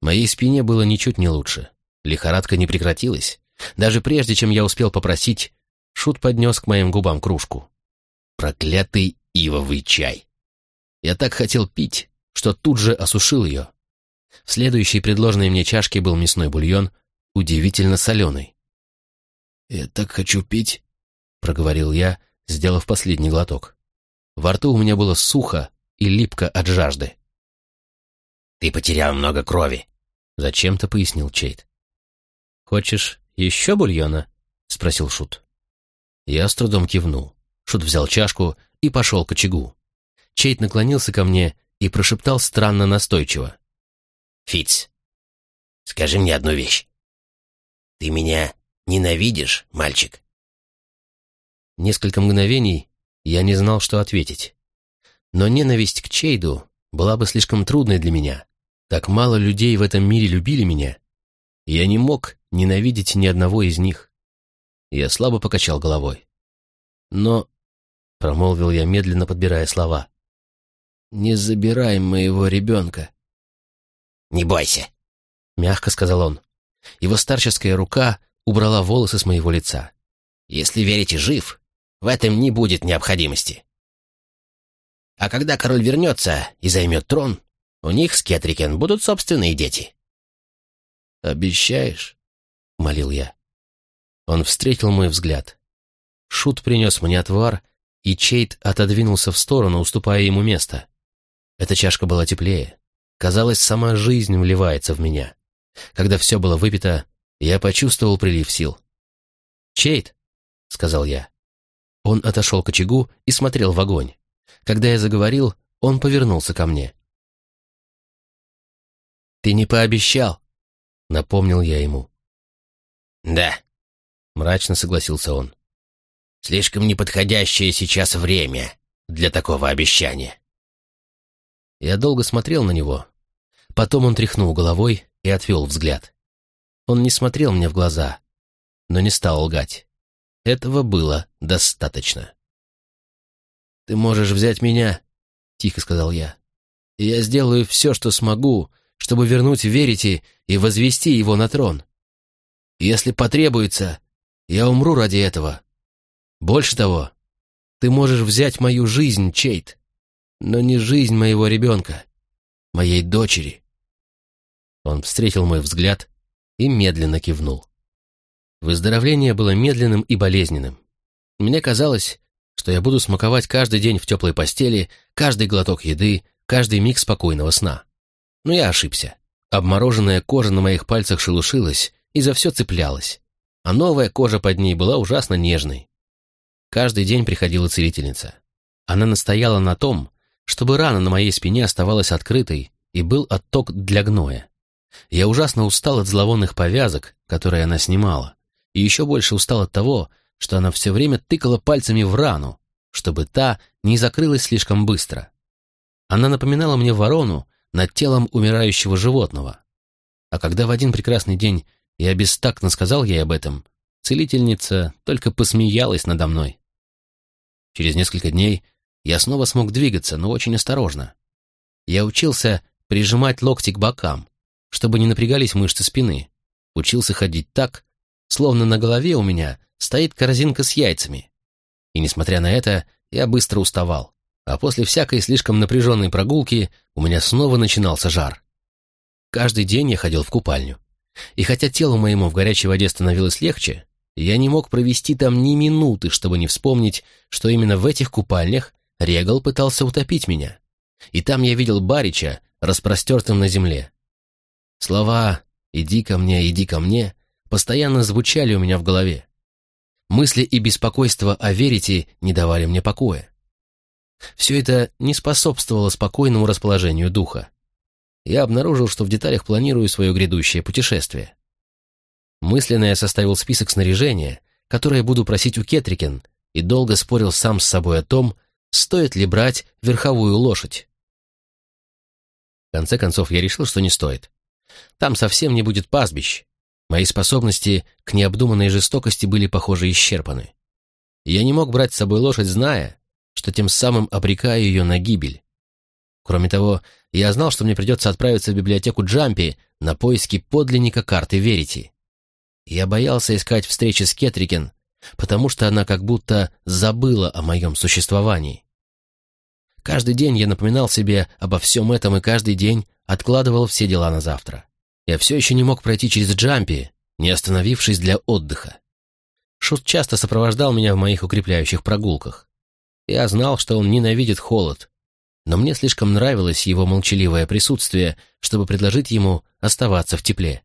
Моей спине было ничуть не лучше. Лихорадка не прекратилась. Даже прежде, чем я успел попросить, шут поднес к моим губам кружку. Проклятый ивовый чай. Я так хотел пить, что тут же осушил ее. В следующей предложенной мне чашке был мясной бульон, удивительно соленый. «Я так хочу пить», — проговорил я, сделав последний глоток. Во рту у меня было сухо и липко от жажды. «Ты потерял много крови», — зачем-то пояснил Чейт. «Хочешь еще бульона?» — спросил Шут. Я с трудом кивнул. Шут взял чашку и пошел к очагу. Чейт наклонился ко мне и прошептал странно настойчиво. «Фиц, скажи мне одну вещь. Ты меня ненавидишь, мальчик?» Несколько мгновений я не знал, что ответить. Но ненависть к Чейду была бы слишком трудной для меня. Так мало людей в этом мире любили меня. Я не мог ненавидеть ни одного из них. Я слабо покачал головой. Но, — промолвил я, медленно подбирая слова, — не забирай моего ребенка. «Не бойся», — мягко сказал он. Его старческая рука убрала волосы с моего лица. «Если верите жив, в этом не будет необходимости. А когда король вернется и займет трон, у них с Кетрикен будут собственные дети». «Обещаешь?» — молил я. Он встретил мой взгляд. Шут принес мне отвар, и Чейт отодвинулся в сторону, уступая ему место. Эта чашка была теплее. Казалось, сама жизнь вливается в меня. Когда все было выпито, я почувствовал прилив сил. «Чейт», — сказал я. Он отошел к очагу и смотрел в огонь. Когда я заговорил, он повернулся ко мне. «Ты не пообещал», — напомнил я ему. «Да», — мрачно согласился он. «Слишком неподходящее сейчас время для такого обещания». Я долго смотрел на него. Потом он тряхнул головой и отвел взгляд. Он не смотрел мне в глаза, но не стал лгать. Этого было достаточно. «Ты можешь взять меня», — тихо сказал я. «И я сделаю все, что смогу, чтобы вернуть Верите и возвести его на трон. Если потребуется, я умру ради этого. Больше того, ты можешь взять мою жизнь, Чейт, но не жизнь моего ребенка, моей дочери. Он встретил мой взгляд и медленно кивнул. Выздоровление было медленным и болезненным. Мне казалось, что я буду смаковать каждый день в теплой постели, каждый глоток еды, каждый миг спокойного сна. Но я ошибся. Обмороженная кожа на моих пальцах шелушилась и за все цеплялась, а новая кожа под ней была ужасно нежной. Каждый день приходила целительница. Она настояла на том, чтобы рана на моей спине оставалась открытой и был отток для гноя. Я ужасно устал от зловонных повязок, которые она снимала, и еще больше устал от того, что она все время тыкала пальцами в рану, чтобы та не закрылась слишком быстро. Она напоминала мне ворону над телом умирающего животного. А когда в один прекрасный день я бестактно сказал ей об этом, целительница только посмеялась надо мной. Через несколько дней я снова смог двигаться, но очень осторожно. Я учился прижимать локти к бокам, чтобы не напрягались мышцы спины. Учился ходить так, словно на голове у меня стоит корзинка с яйцами. И несмотря на это, я быстро уставал, а после всякой слишком напряженной прогулки у меня снова начинался жар. Каждый день я ходил в купальню. И хотя телу моему в горячей воде становилось легче, я не мог провести там ни минуты, чтобы не вспомнить, что именно в этих купальнях Регал пытался утопить меня. И там я видел Барича, распростертым на земле. Слова «иди ко мне, иди ко мне» постоянно звучали у меня в голове. Мысли и беспокойство о Верите не давали мне покоя. Все это не способствовало спокойному расположению духа. Я обнаружил, что в деталях планирую свое грядущее путешествие. Мысленно я составил список снаряжения, которое буду просить у Кетрикен, и долго спорил сам с собой о том, стоит ли брать верховую лошадь. В конце концов, я решил, что не стоит. Там совсем не будет пастбищ. Мои способности к необдуманной жестокости были, похоже, исчерпаны. Я не мог брать с собой лошадь, зная, что тем самым обрекаю ее на гибель. Кроме того, я знал, что мне придется отправиться в библиотеку Джампи на поиски подлинника карты Верити. Я боялся искать встречи с Кетрикен, потому что она как будто забыла о моем существовании. Каждый день я напоминал себе обо всем этом и каждый день откладывал все дела на завтра. Я все еще не мог пройти через Джампи, не остановившись для отдыха. Шут часто сопровождал меня в моих укрепляющих прогулках. Я знал, что он ненавидит холод, но мне слишком нравилось его молчаливое присутствие, чтобы предложить ему оставаться в тепле.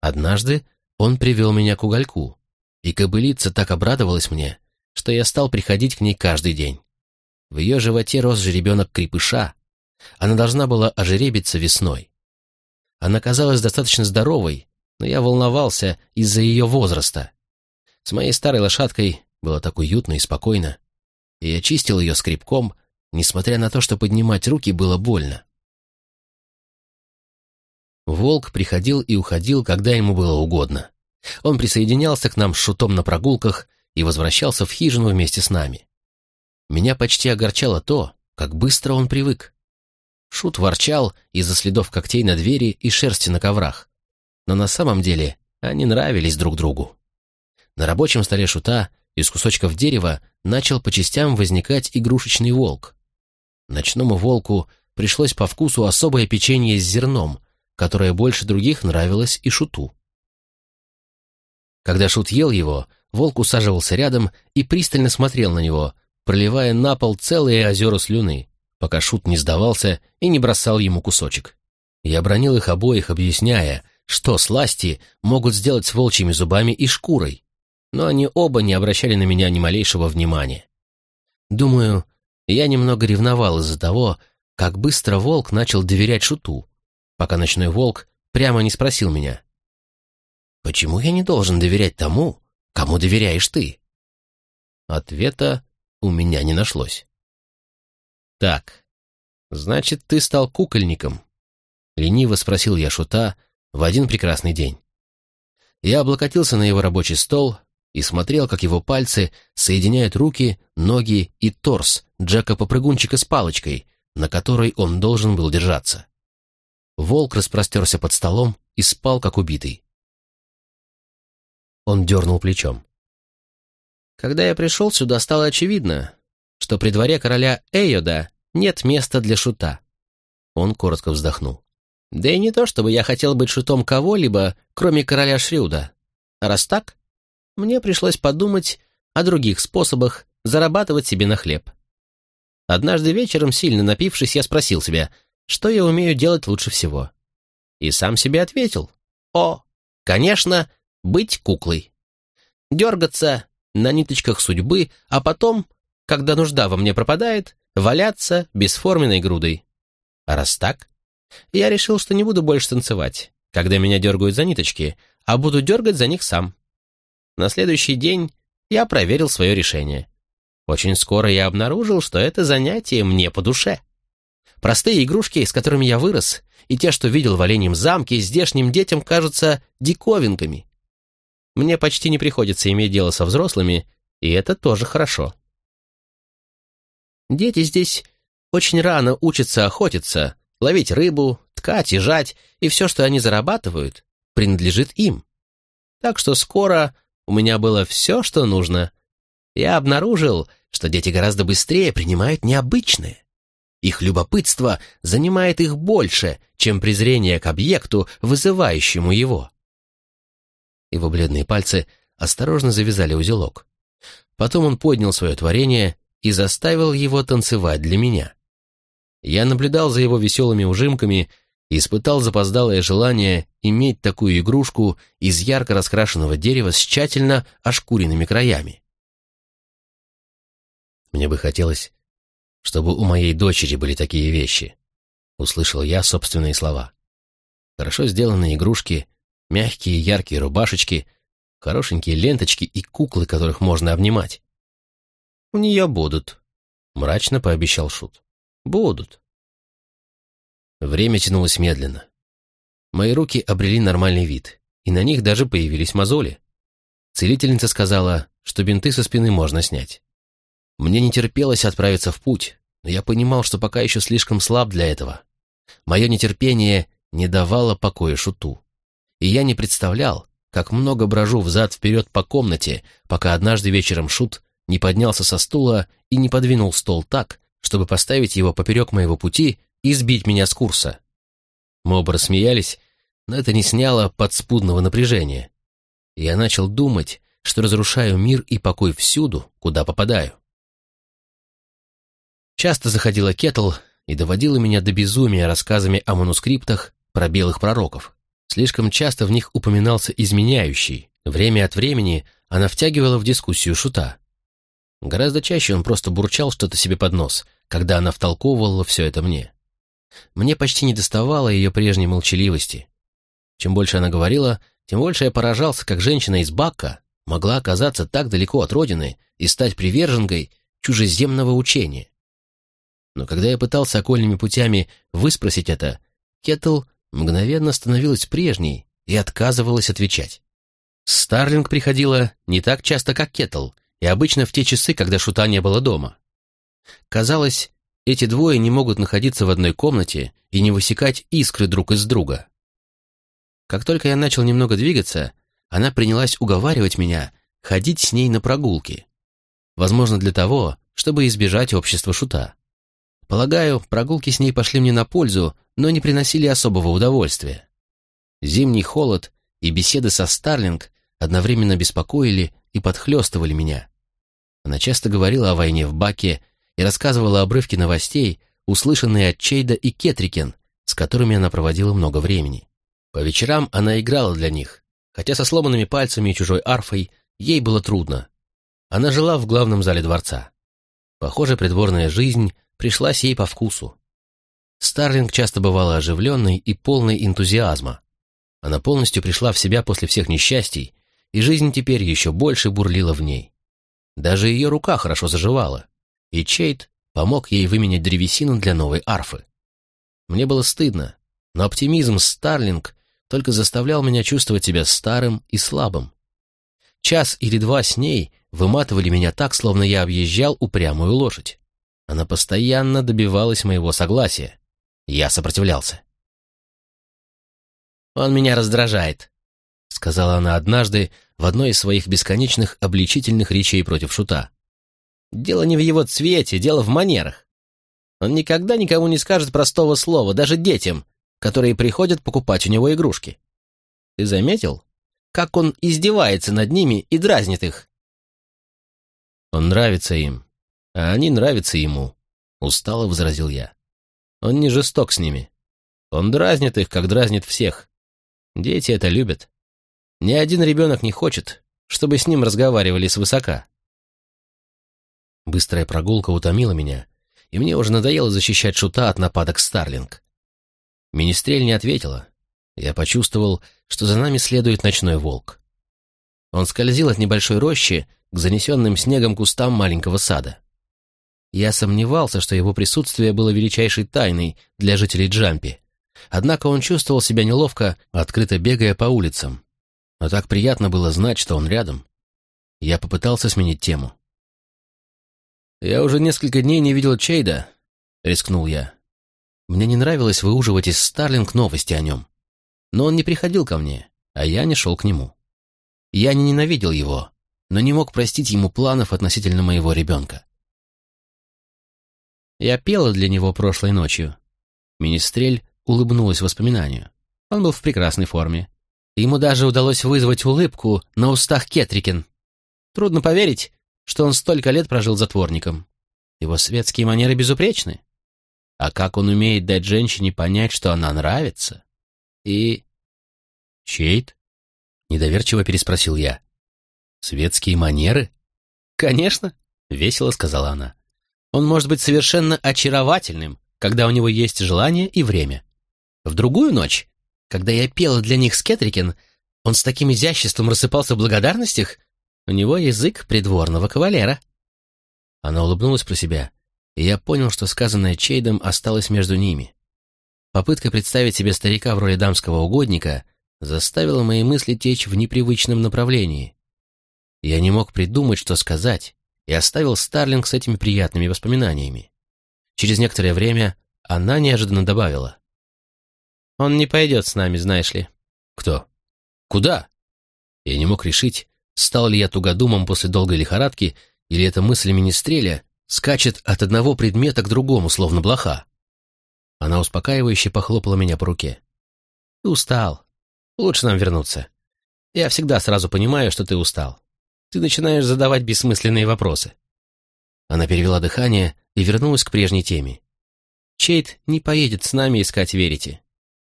Однажды он привел меня к угольку, и кобылица так обрадовалась мне, что я стал приходить к ней каждый день. В ее животе рос жеребенок крепыша. Она должна была ожеребиться весной. Она казалась достаточно здоровой, но я волновался из-за ее возраста. С моей старой лошадкой было так уютно и спокойно, и я чистил ее скребком, несмотря на то, что поднимать руки было больно. Волк приходил и уходил, когда ему было угодно. Он присоединялся к нам с шутом на прогулках и возвращался в хижину вместе с нами. Меня почти огорчало то, как быстро он привык. Шут ворчал из-за следов когтей на двери и шерсти на коврах. Но на самом деле они нравились друг другу. На рабочем столе шута из кусочков дерева начал по частям возникать игрушечный волк. Ночному волку пришлось по вкусу особое печенье с зерном, которое больше других нравилось и шуту. Когда Шут ел его, волк усаживался рядом и пристально смотрел на него, проливая на пол целые озера слюны, пока Шут не сдавался и не бросал ему кусочек. Я бронил их обоих, объясняя, что сласти могут сделать с волчьими зубами и шкурой, но они оба не обращали на меня ни малейшего внимания. Думаю, я немного ревновал из-за того, как быстро волк начал доверять Шуту, пока ночной волк прямо не спросил меня. «Почему я не должен доверять тому, кому доверяешь ты?» Ответа у меня не нашлось. «Так, значит, ты стал кукольником?» Лениво спросил я Шута в один прекрасный день. Я облокотился на его рабочий стол и смотрел, как его пальцы соединяют руки, ноги и торс Джека-попрыгунчика с палочкой, на которой он должен был держаться. Волк распростерся под столом и спал, как убитый. Он дернул плечом. Когда я пришел сюда, стало очевидно, что при дворе короля Эйода нет места для шута. Он коротко вздохнул. Да и не то, чтобы я хотел быть шутом кого-либо, кроме короля Шрюда. Раз так, мне пришлось подумать о других способах зарабатывать себе на хлеб. Однажды вечером, сильно напившись, я спросил себя, что я умею делать лучше всего. И сам себе ответил. О, конечно, быть куклой. Дергаться на ниточках судьбы, а потом, когда нужда во мне пропадает, валяться бесформенной грудой. А раз так, я решил, что не буду больше танцевать, когда меня дергают за ниточки, а буду дергать за них сам. На следующий день я проверил свое решение. Очень скоро я обнаружил, что это занятие мне по душе. Простые игрушки, с которыми я вырос, и те, что видел в оленьем замке, здешним детям кажутся диковинками. Мне почти не приходится иметь дело со взрослыми, и это тоже хорошо. Дети здесь очень рано учатся охотиться, ловить рыбу, ткать и жать, и все, что они зарабатывают, принадлежит им. Так что скоро у меня было все, что нужно. Я обнаружил, что дети гораздо быстрее принимают необычное. Их любопытство занимает их больше, чем презрение к объекту, вызывающему его. Его бледные пальцы осторожно завязали узелок. Потом он поднял свое творение и заставил его танцевать для меня. Я наблюдал за его веселыми ужимками испытал запоздалое желание иметь такую игрушку из ярко раскрашенного дерева с тщательно ошкуренными краями. Мне бы хотелось, чтобы у моей дочери были такие вещи. Услышал я собственные слова. Хорошо сделанные игрушки, мягкие яркие рубашечки, хорошенькие ленточки и куклы, которых можно обнимать. «У нее будут», — мрачно пообещал Шут. «Будут. Время тянулось медленно. Мои руки обрели нормальный вид, и на них даже появились мозоли. Целительница сказала, что бинты со спины можно снять. Мне не терпелось отправиться в путь, но я понимал, что пока еще слишком слаб для этого. Мое нетерпение не давало покоя шуту. И я не представлял, как много брожу взад-вперед по комнате, пока однажды вечером шут не поднялся со стула и не подвинул стол так, чтобы поставить его поперек моего пути и сбить меня с курса. Мы оба рассмеялись, но это не сняло подспудного напряжения. Я начал думать, что разрушаю мир и покой всюду, куда попадаю. Часто заходила Кетл и доводила меня до безумия рассказами о манускриптах про белых пророков. Слишком часто в них упоминался изменяющий. Время от времени она втягивала в дискуссию шута. Гораздо чаще он просто бурчал что-то себе под нос, когда она втолковывала все это мне. Мне почти не доставало ее прежней молчаливости. Чем больше она говорила, тем больше я поражался, как женщина из Бакка могла оказаться так далеко от родины и стать приверженкой чужеземного учения. Но когда я пытался окольными путями выспросить это, Кеттл мгновенно становилась прежней и отказывалась отвечать. Старлинг приходила не так часто, как Кеттл, и обычно в те часы, когда Шута не было дома. Казалось, эти двое не могут находиться в одной комнате и не высекать искры друг из друга. Как только я начал немного двигаться, она принялась уговаривать меня ходить с ней на прогулки. Возможно, для того, чтобы избежать общества шута. Полагаю, прогулки с ней пошли мне на пользу, но не приносили особого удовольствия. Зимний холод и беседы со Старлинг одновременно беспокоили и подхлестывали меня. Она часто говорила о войне в Баке и рассказывала обрывки новостей, услышанные от Чейда и Кетрикен, с которыми она проводила много времени. По вечерам она играла для них, хотя со сломанными пальцами и чужой арфой ей было трудно. Она жила в главном зале дворца. Похоже, придворная жизнь пришлась ей по вкусу. Старлинг часто бывала оживленной и полной энтузиазма. Она полностью пришла в себя после всех несчастий, и жизнь теперь еще больше бурлила в ней. Даже ее рука хорошо заживала, и Чейт помог ей выменять древесину для новой арфы. Мне было стыдно, но оптимизм Старлинг только заставлял меня чувствовать себя старым и слабым. Час или два с ней выматывали меня так, словно я объезжал упрямую лошадь. Она постоянно добивалась моего согласия. Я сопротивлялся. «Он меня раздражает», — сказала она однажды в одной из своих бесконечных обличительных речей против Шута. «Дело не в его цвете, дело в манерах. Он никогда никому не скажет простого слова, даже детям, которые приходят покупать у него игрушки. Ты заметил, как он издевается над ними и дразнит их?» «Он нравится им, а они нравятся ему», — устало возразил я. «Он не жесток с ними. Он дразнит их, как дразнит всех. Дети это любят. Ни один ребенок не хочет, чтобы с ним разговаривали свысока». Быстрая прогулка утомила меня, и мне уже надоело защищать шута от нападок Старлинг. Министрель не ответила. Я почувствовал, что за нами следует ночной волк. Он скользил от небольшой рощи к занесенным снегом кустам маленького сада. Я сомневался, что его присутствие было величайшей тайной для жителей Джампи. Однако он чувствовал себя неловко, открыто бегая по улицам. Но так приятно было знать, что он рядом. Я попытался сменить тему. «Я уже несколько дней не видел Чейда», — рискнул я. Мне не нравилось выуживать из Старлинг новости о нем. Но он не приходил ко мне, а я не шел к нему. Я не ненавидел его, но не мог простить ему планов относительно моего ребенка. Я пела для него прошлой ночью. Министрель улыбнулась воспоминанию. Он был в прекрасной форме. Ему даже удалось вызвать улыбку на устах Кетрикин. Трудно поверить, что он столько лет прожил затворником. Его светские манеры безупречны. А как он умеет дать женщине понять, что она нравится? И... «Чейт?» — недоверчиво переспросил я. «Светские манеры?» «Конечно», — весело сказала она. Он может быть совершенно очаровательным, когда у него есть желание и время. В другую ночь, когда я пела для них с Кетрикин, он с таким изяществом рассыпался в благодарностях, у него язык придворного кавалера. Она улыбнулась про себя, и я понял, что сказанное Чейдом осталось между ними. Попытка представить себе старика в роли дамского угодника заставила мои мысли течь в непривычном направлении. Я не мог придумать, что сказать, и оставил Старлинг с этими приятными воспоминаниями. Через некоторое время она неожиданно добавила. «Он не пойдет с нами, знаешь ли». «Кто? Куда?» Я не мог решить, стал ли я тугодумом после долгой лихорадки, или эта мысль министреля скачет от одного предмета к другому, словно блоха. Она успокаивающе похлопала меня по руке. «Ты устал. Лучше нам вернуться. Я всегда сразу понимаю, что ты устал ты начинаешь задавать бессмысленные вопросы. Она перевела дыхание и вернулась к прежней теме. Чейт не поедет с нами искать Верите.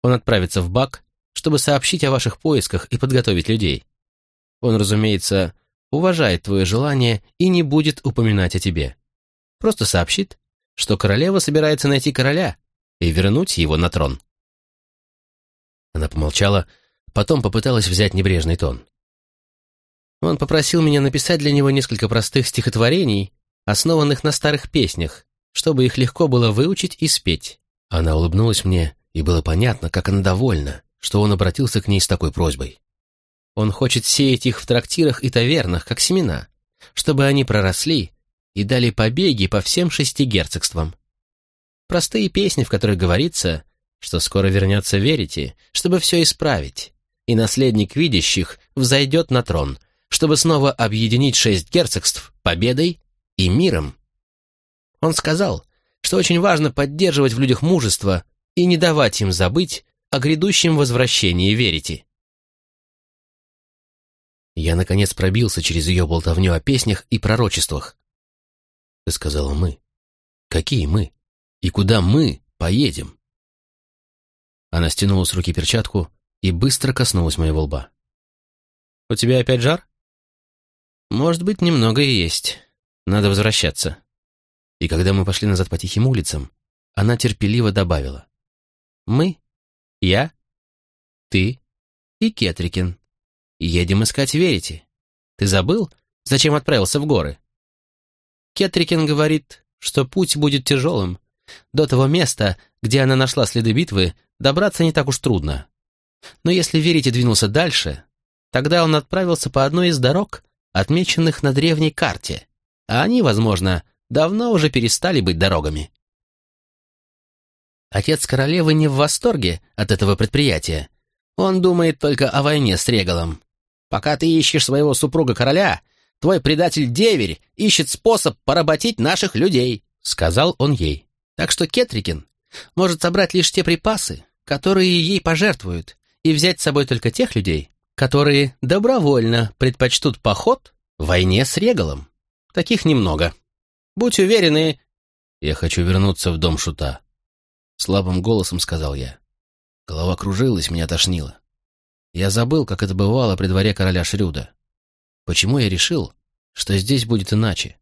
Он отправится в Бак, чтобы сообщить о ваших поисках и подготовить людей. Он, разумеется, уважает твое желание и не будет упоминать о тебе. Просто сообщит, что королева собирается найти короля и вернуть его на трон. Она помолчала, потом попыталась взять небрежный тон. Он попросил меня написать для него несколько простых стихотворений, основанных на старых песнях, чтобы их легко было выучить и спеть. Она улыбнулась мне, и было понятно, как она довольна, что он обратился к ней с такой просьбой. Он хочет сеять их в трактирах и тавернах, как семена, чтобы они проросли и дали побеги по всем шести герцогствам. Простые песни, в которых говорится, что скоро вернется Верите, чтобы все исправить, и наследник видящих взойдет на трон, чтобы снова объединить шесть герцогств победой и миром. Он сказал, что очень важно поддерживать в людях мужество и не давать им забыть о грядущем возвращении Верите. Я, наконец, пробился через ее болтовню о песнях и пророчествах. Ты сказала «мы». Какие мы? И куда мы поедем? Она стянула с руки перчатку и быстро коснулась моего лба. «У тебя опять жар?» «Может быть, немного и есть. Надо возвращаться». И когда мы пошли назад по тихим улицам, она терпеливо добавила. «Мы, я, ты и Кетрикин. Едем искать Верите. Ты забыл, зачем отправился в горы?» Кетрикин говорит, что путь будет тяжелым. До того места, где она нашла следы битвы, добраться не так уж трудно. Но если Верите двинулся дальше, тогда он отправился по одной из дорог, отмеченных на древней карте, а они, возможно, давно уже перестали быть дорогами. Отец королевы не в восторге от этого предприятия. Он думает только о войне с Регалом. Пока ты ищешь своего супруга-короля, твой предатель-деверь ищет способ поработить наших людей», — сказал он ей. «Так что Кетрикин может собрать лишь те припасы, которые ей пожертвуют, и взять с собой только тех людей, которые добровольно предпочтут поход в войне с Регалом. Таких немного. Будь уверены...» «Я хочу вернуться в дом Шута», — слабым голосом сказал я. Голова кружилась, меня тошнило. Я забыл, как это бывало при дворе короля Шрюда. Почему я решил, что здесь будет иначе?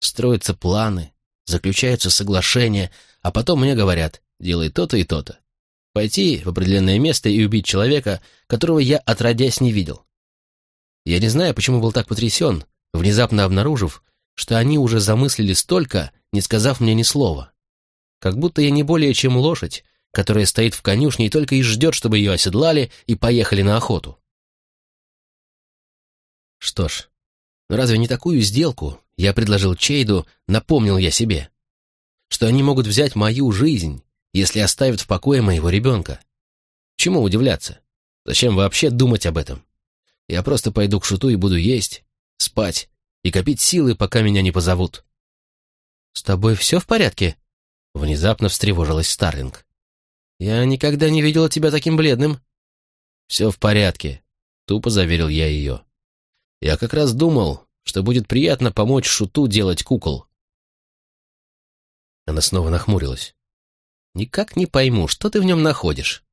Строятся планы, заключаются соглашения, а потом мне говорят, делай то-то и то-то. Пойти в определенное место и убить человека, которого я отродясь не видел. Я не знаю, почему был так потрясен, внезапно обнаружив, что они уже замыслили столько, не сказав мне ни слова. Как будто я не более чем лошадь, которая стоит в конюшне и только и ждет, чтобы ее оседлали и поехали на охоту. Что ж, ну разве не такую сделку я предложил Чейду, напомнил я себе? Что они могут взять мою жизнь, если оставят в покое моего ребенка? Чему удивляться? Зачем вообще думать об этом? Я просто пойду к шуту и буду есть, спать и копить силы, пока меня не позовут. «С тобой все в порядке?» Внезапно встревожилась Старлинг. «Я никогда не видела тебя таким бледным». «Все в порядке», — тупо заверил я ее. «Я как раз думал, что будет приятно помочь Шуту делать кукол». Она снова нахмурилась. «Никак не пойму, что ты в нем находишь.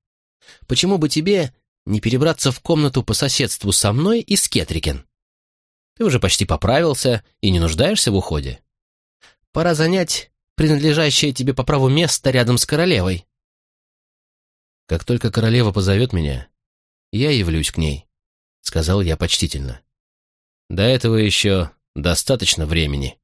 Почему бы тебе не перебраться в комнату по соседству со мной и с Кетрикен? Ты уже почти поправился и не нуждаешься в уходе. Пора занять принадлежащее тебе по праву место рядом с королевой. Как только королева позовет меня, я явлюсь к ней, — сказал я почтительно. До этого еще достаточно времени.